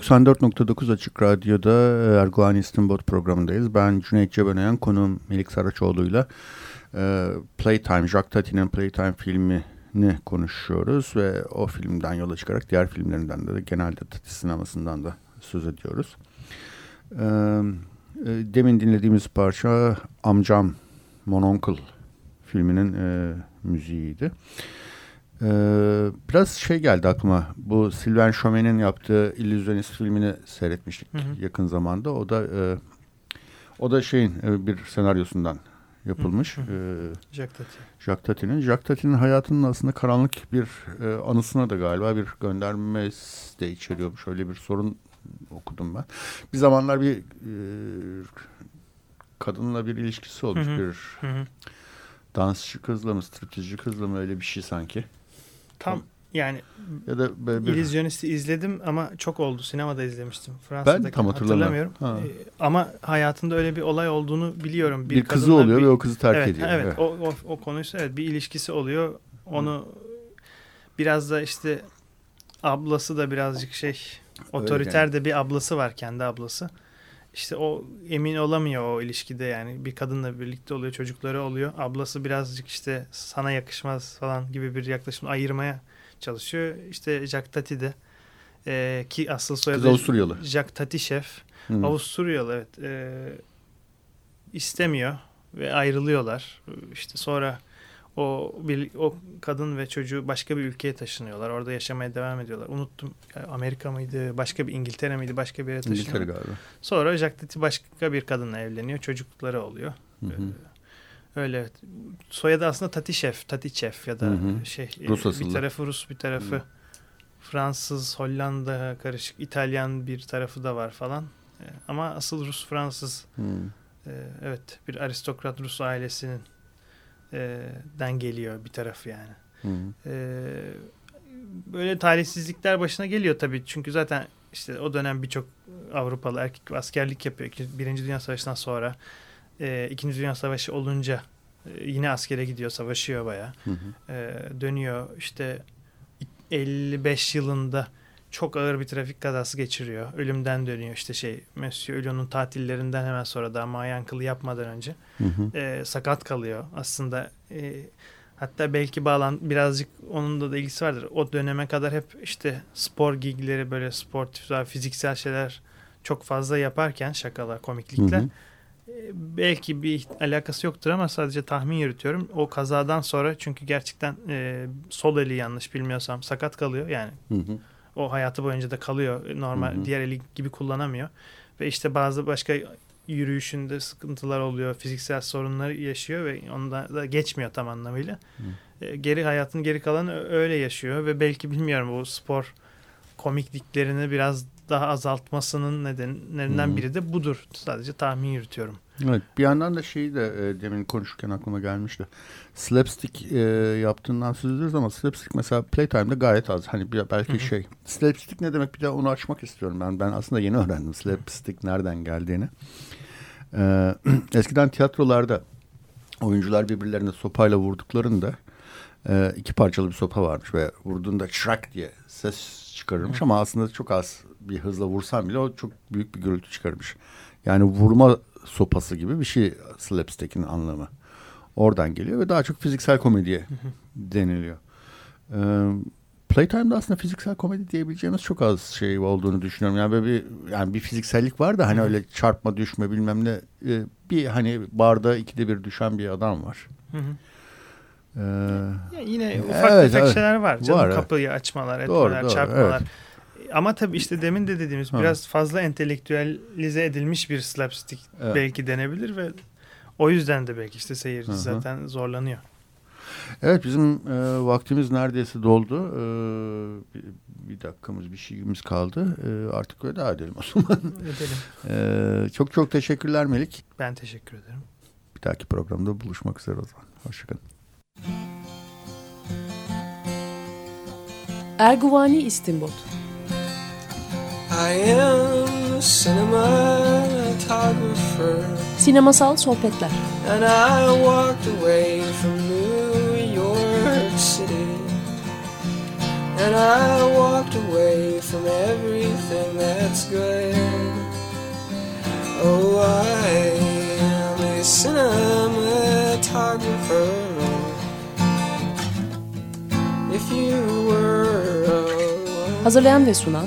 94.9 Açık Radyo'da e, Erguvan İstinbot programındayız. Ben Cüneyt Cebenayan, konuğum Melik Saraçoğlu'yla e, Playtime, Jacques Tati'nin Playtime filmini konuşuyoruz ve o filmden yola çıkarak diğer filmlerinden de genelde Tati sinemasından da söz ediyoruz. E, demin dinlediğimiz parça Amcam, Mononcle filminin müziğiydi. Ee, biraz şey geldi aklıma. Bu Sylvain Chomet'in yaptığı İllüzyonist filmini seyretmiştik hı hı. yakın zamanda. O da e, o da şeyin e, bir senaryosundan yapılmış. Hı hı. E, Jacques Tati. Jacques Tati'nin. Jacques Tati'nin hayatının aslında karanlık bir e, anısına da galiba bir gönderme de içeriyormuş. Öyle bir sorun okudum ben. Bir zamanlar bir e, kadınla bir ilişkisi olmuş. Hı hı. Bir hı hı. dansçı kızla mı, striptizci kızla mı öyle bir şey sanki. Tam yani ya da bir... İllüzyonist'i izledim ama çok oldu. Sinemada izlemiştim. Fransa'daki ben tam hatırlamıyorum. Ee, ama hayatında öyle bir olay olduğunu biliyorum. Bir, bir kızı oluyor bir... ve o kızı terk evet, ediyor. Evet, evet. O, o, o konuysa evet bir ilişkisi oluyor. Onu biraz da işte ablası da birazcık şey otoriter yani. de bir ablası var kendi ablası. İşte o emin olamıyor o ilişkide yani bir kadınla birlikte oluyor çocukları oluyor. Ablası birazcık işte sana yakışmaz falan gibi bir yaklaşım ayırmaya çalışıyor. İşte Jack Tati de e, ki asıl soyadı Kız Avusturyalı. Jack Tati şef. Hmm. Avusturyalı evet. E, istemiyor ve ayrılıyorlar. İşte sonra o bir, o kadın ve çocuğu başka bir ülkeye taşınıyorlar. Orada yaşamaya devam ediyorlar. Unuttum. Amerika mıydı? Başka bir İngiltere miydi? Başka bir yere taşınıyor. İngiltere galiba. Sonra Tati başka bir kadınla evleniyor. Çocukları oluyor. Hı hı. Ee, öyle. Soyadı aslında Tati Şef, Tati Şef ya da hı hı. şey Rus e, bir tarafı Rus, bir tarafı hı. Fransız, Hollanda karışık, İtalyan bir tarafı da var falan. Ee, ama asıl Rus Fransız. Hı. Ee, evet, bir aristokrat Rus ailesinin e, den geliyor bir tarafı yani. Hı E, böyle talihsizlikler başına geliyor tabii. Çünkü zaten işte o dönem birçok Avrupalı erkek askerlik yapıyor. Birinci Dünya Savaşı'ndan sonra İkinci Dünya Savaşı olunca yine askere gidiyor, savaşıyor baya. E, dönüyor işte 55 yılında çok ağır bir trafik kazası geçiriyor. Ölümden dönüyor işte şey Monsieur Hulot'un tatillerinden hemen sonra daha mayankılı yapmadan önce hı hı. E, sakat kalıyor. Aslında e, hatta belki bağlan birazcık onun da, da ilgisi vardır. O döneme kadar hep işte spor gigleri böyle sportif daha fiziksel şeyler çok fazla yaparken şakalar, komiklikler. Hı hı. E, belki bir alakası yoktur ama sadece tahmin yürütüyorum. O kazadan sonra çünkü gerçekten e, sol eli yanlış bilmiyorsam sakat kalıyor yani. Hı hı o hayatı boyunca da kalıyor. Normal hı hı. diğer eli gibi kullanamıyor. Ve işte bazı başka yürüyüşünde sıkıntılar oluyor. Fiziksel sorunları yaşıyor ve onda da geçmiyor tam anlamıyla. Hı. E, geri hayatın geri kalanı öyle yaşıyor ve belki bilmiyorum bu spor komikliklerini biraz daha azaltmasının nedenlerinden biri de budur. Sadece tahmin yürütüyorum. Evet bir yandan da şeyi de e, demin konuşurken aklıma gelmişti. Slapstick e, yaptığından söz ediyoruz ama slapstick mesela Playtime'da gayet az. Hani bir, belki Hı-hı. şey. Slapstick ne demek bir de onu açmak istiyorum ben. Ben aslında yeni öğrendim slapstick nereden geldiğini. E, eskiden tiyatrolarda oyuncular birbirlerine sopayla vurduklarında e, iki parçalı bir sopa varmış ve vurduğunda şrak diye ses çıkarırmış ama aslında çok az bir hızla vursam bile o çok büyük bir gürültü çıkarmış. Yani vurma sopası gibi bir şey slapstick'in anlamı. Oradan geliyor ve daha çok fiziksel komediye deniliyor. Ee, Playtime'da aslında fiziksel komedi diyebileceğimiz çok az şey olduğunu düşünüyorum. Yani böyle bir yani bir fiziksellik var da hani öyle çarpma düşme bilmem ne e, bir hani barda ikide bir düşen bir adam var. Hı hı. Ee, ya yine ufak evet, tefek evet. şeyler var. Canım var, kapıyı açmalar, etmeler, doğru, doğru, çarpmalar. Evet. Ama tabii işte demin de dediğimiz ha. biraz fazla entelektüelize edilmiş bir slapstick evet. belki denebilir ve o yüzden de belki işte seyirci Hı-hı. zaten zorlanıyor. Evet bizim e, vaktimiz neredeyse doldu. E, bir, bir dakikamız bir şeyimiz kaldı. E, artık veda edelim o zaman. Edelim. E, çok çok teşekkürler Melik. Ben teşekkür ederim. Bir dahaki programda buluşmak üzere o zaman. Hoşçakalın. Erguvani İstinbot. Sinemasal sohbetler. And I walked away from New York City. And I walked away from everything that's good. Oh, I am a cinematographer. If you were Hazırlayan ve sunan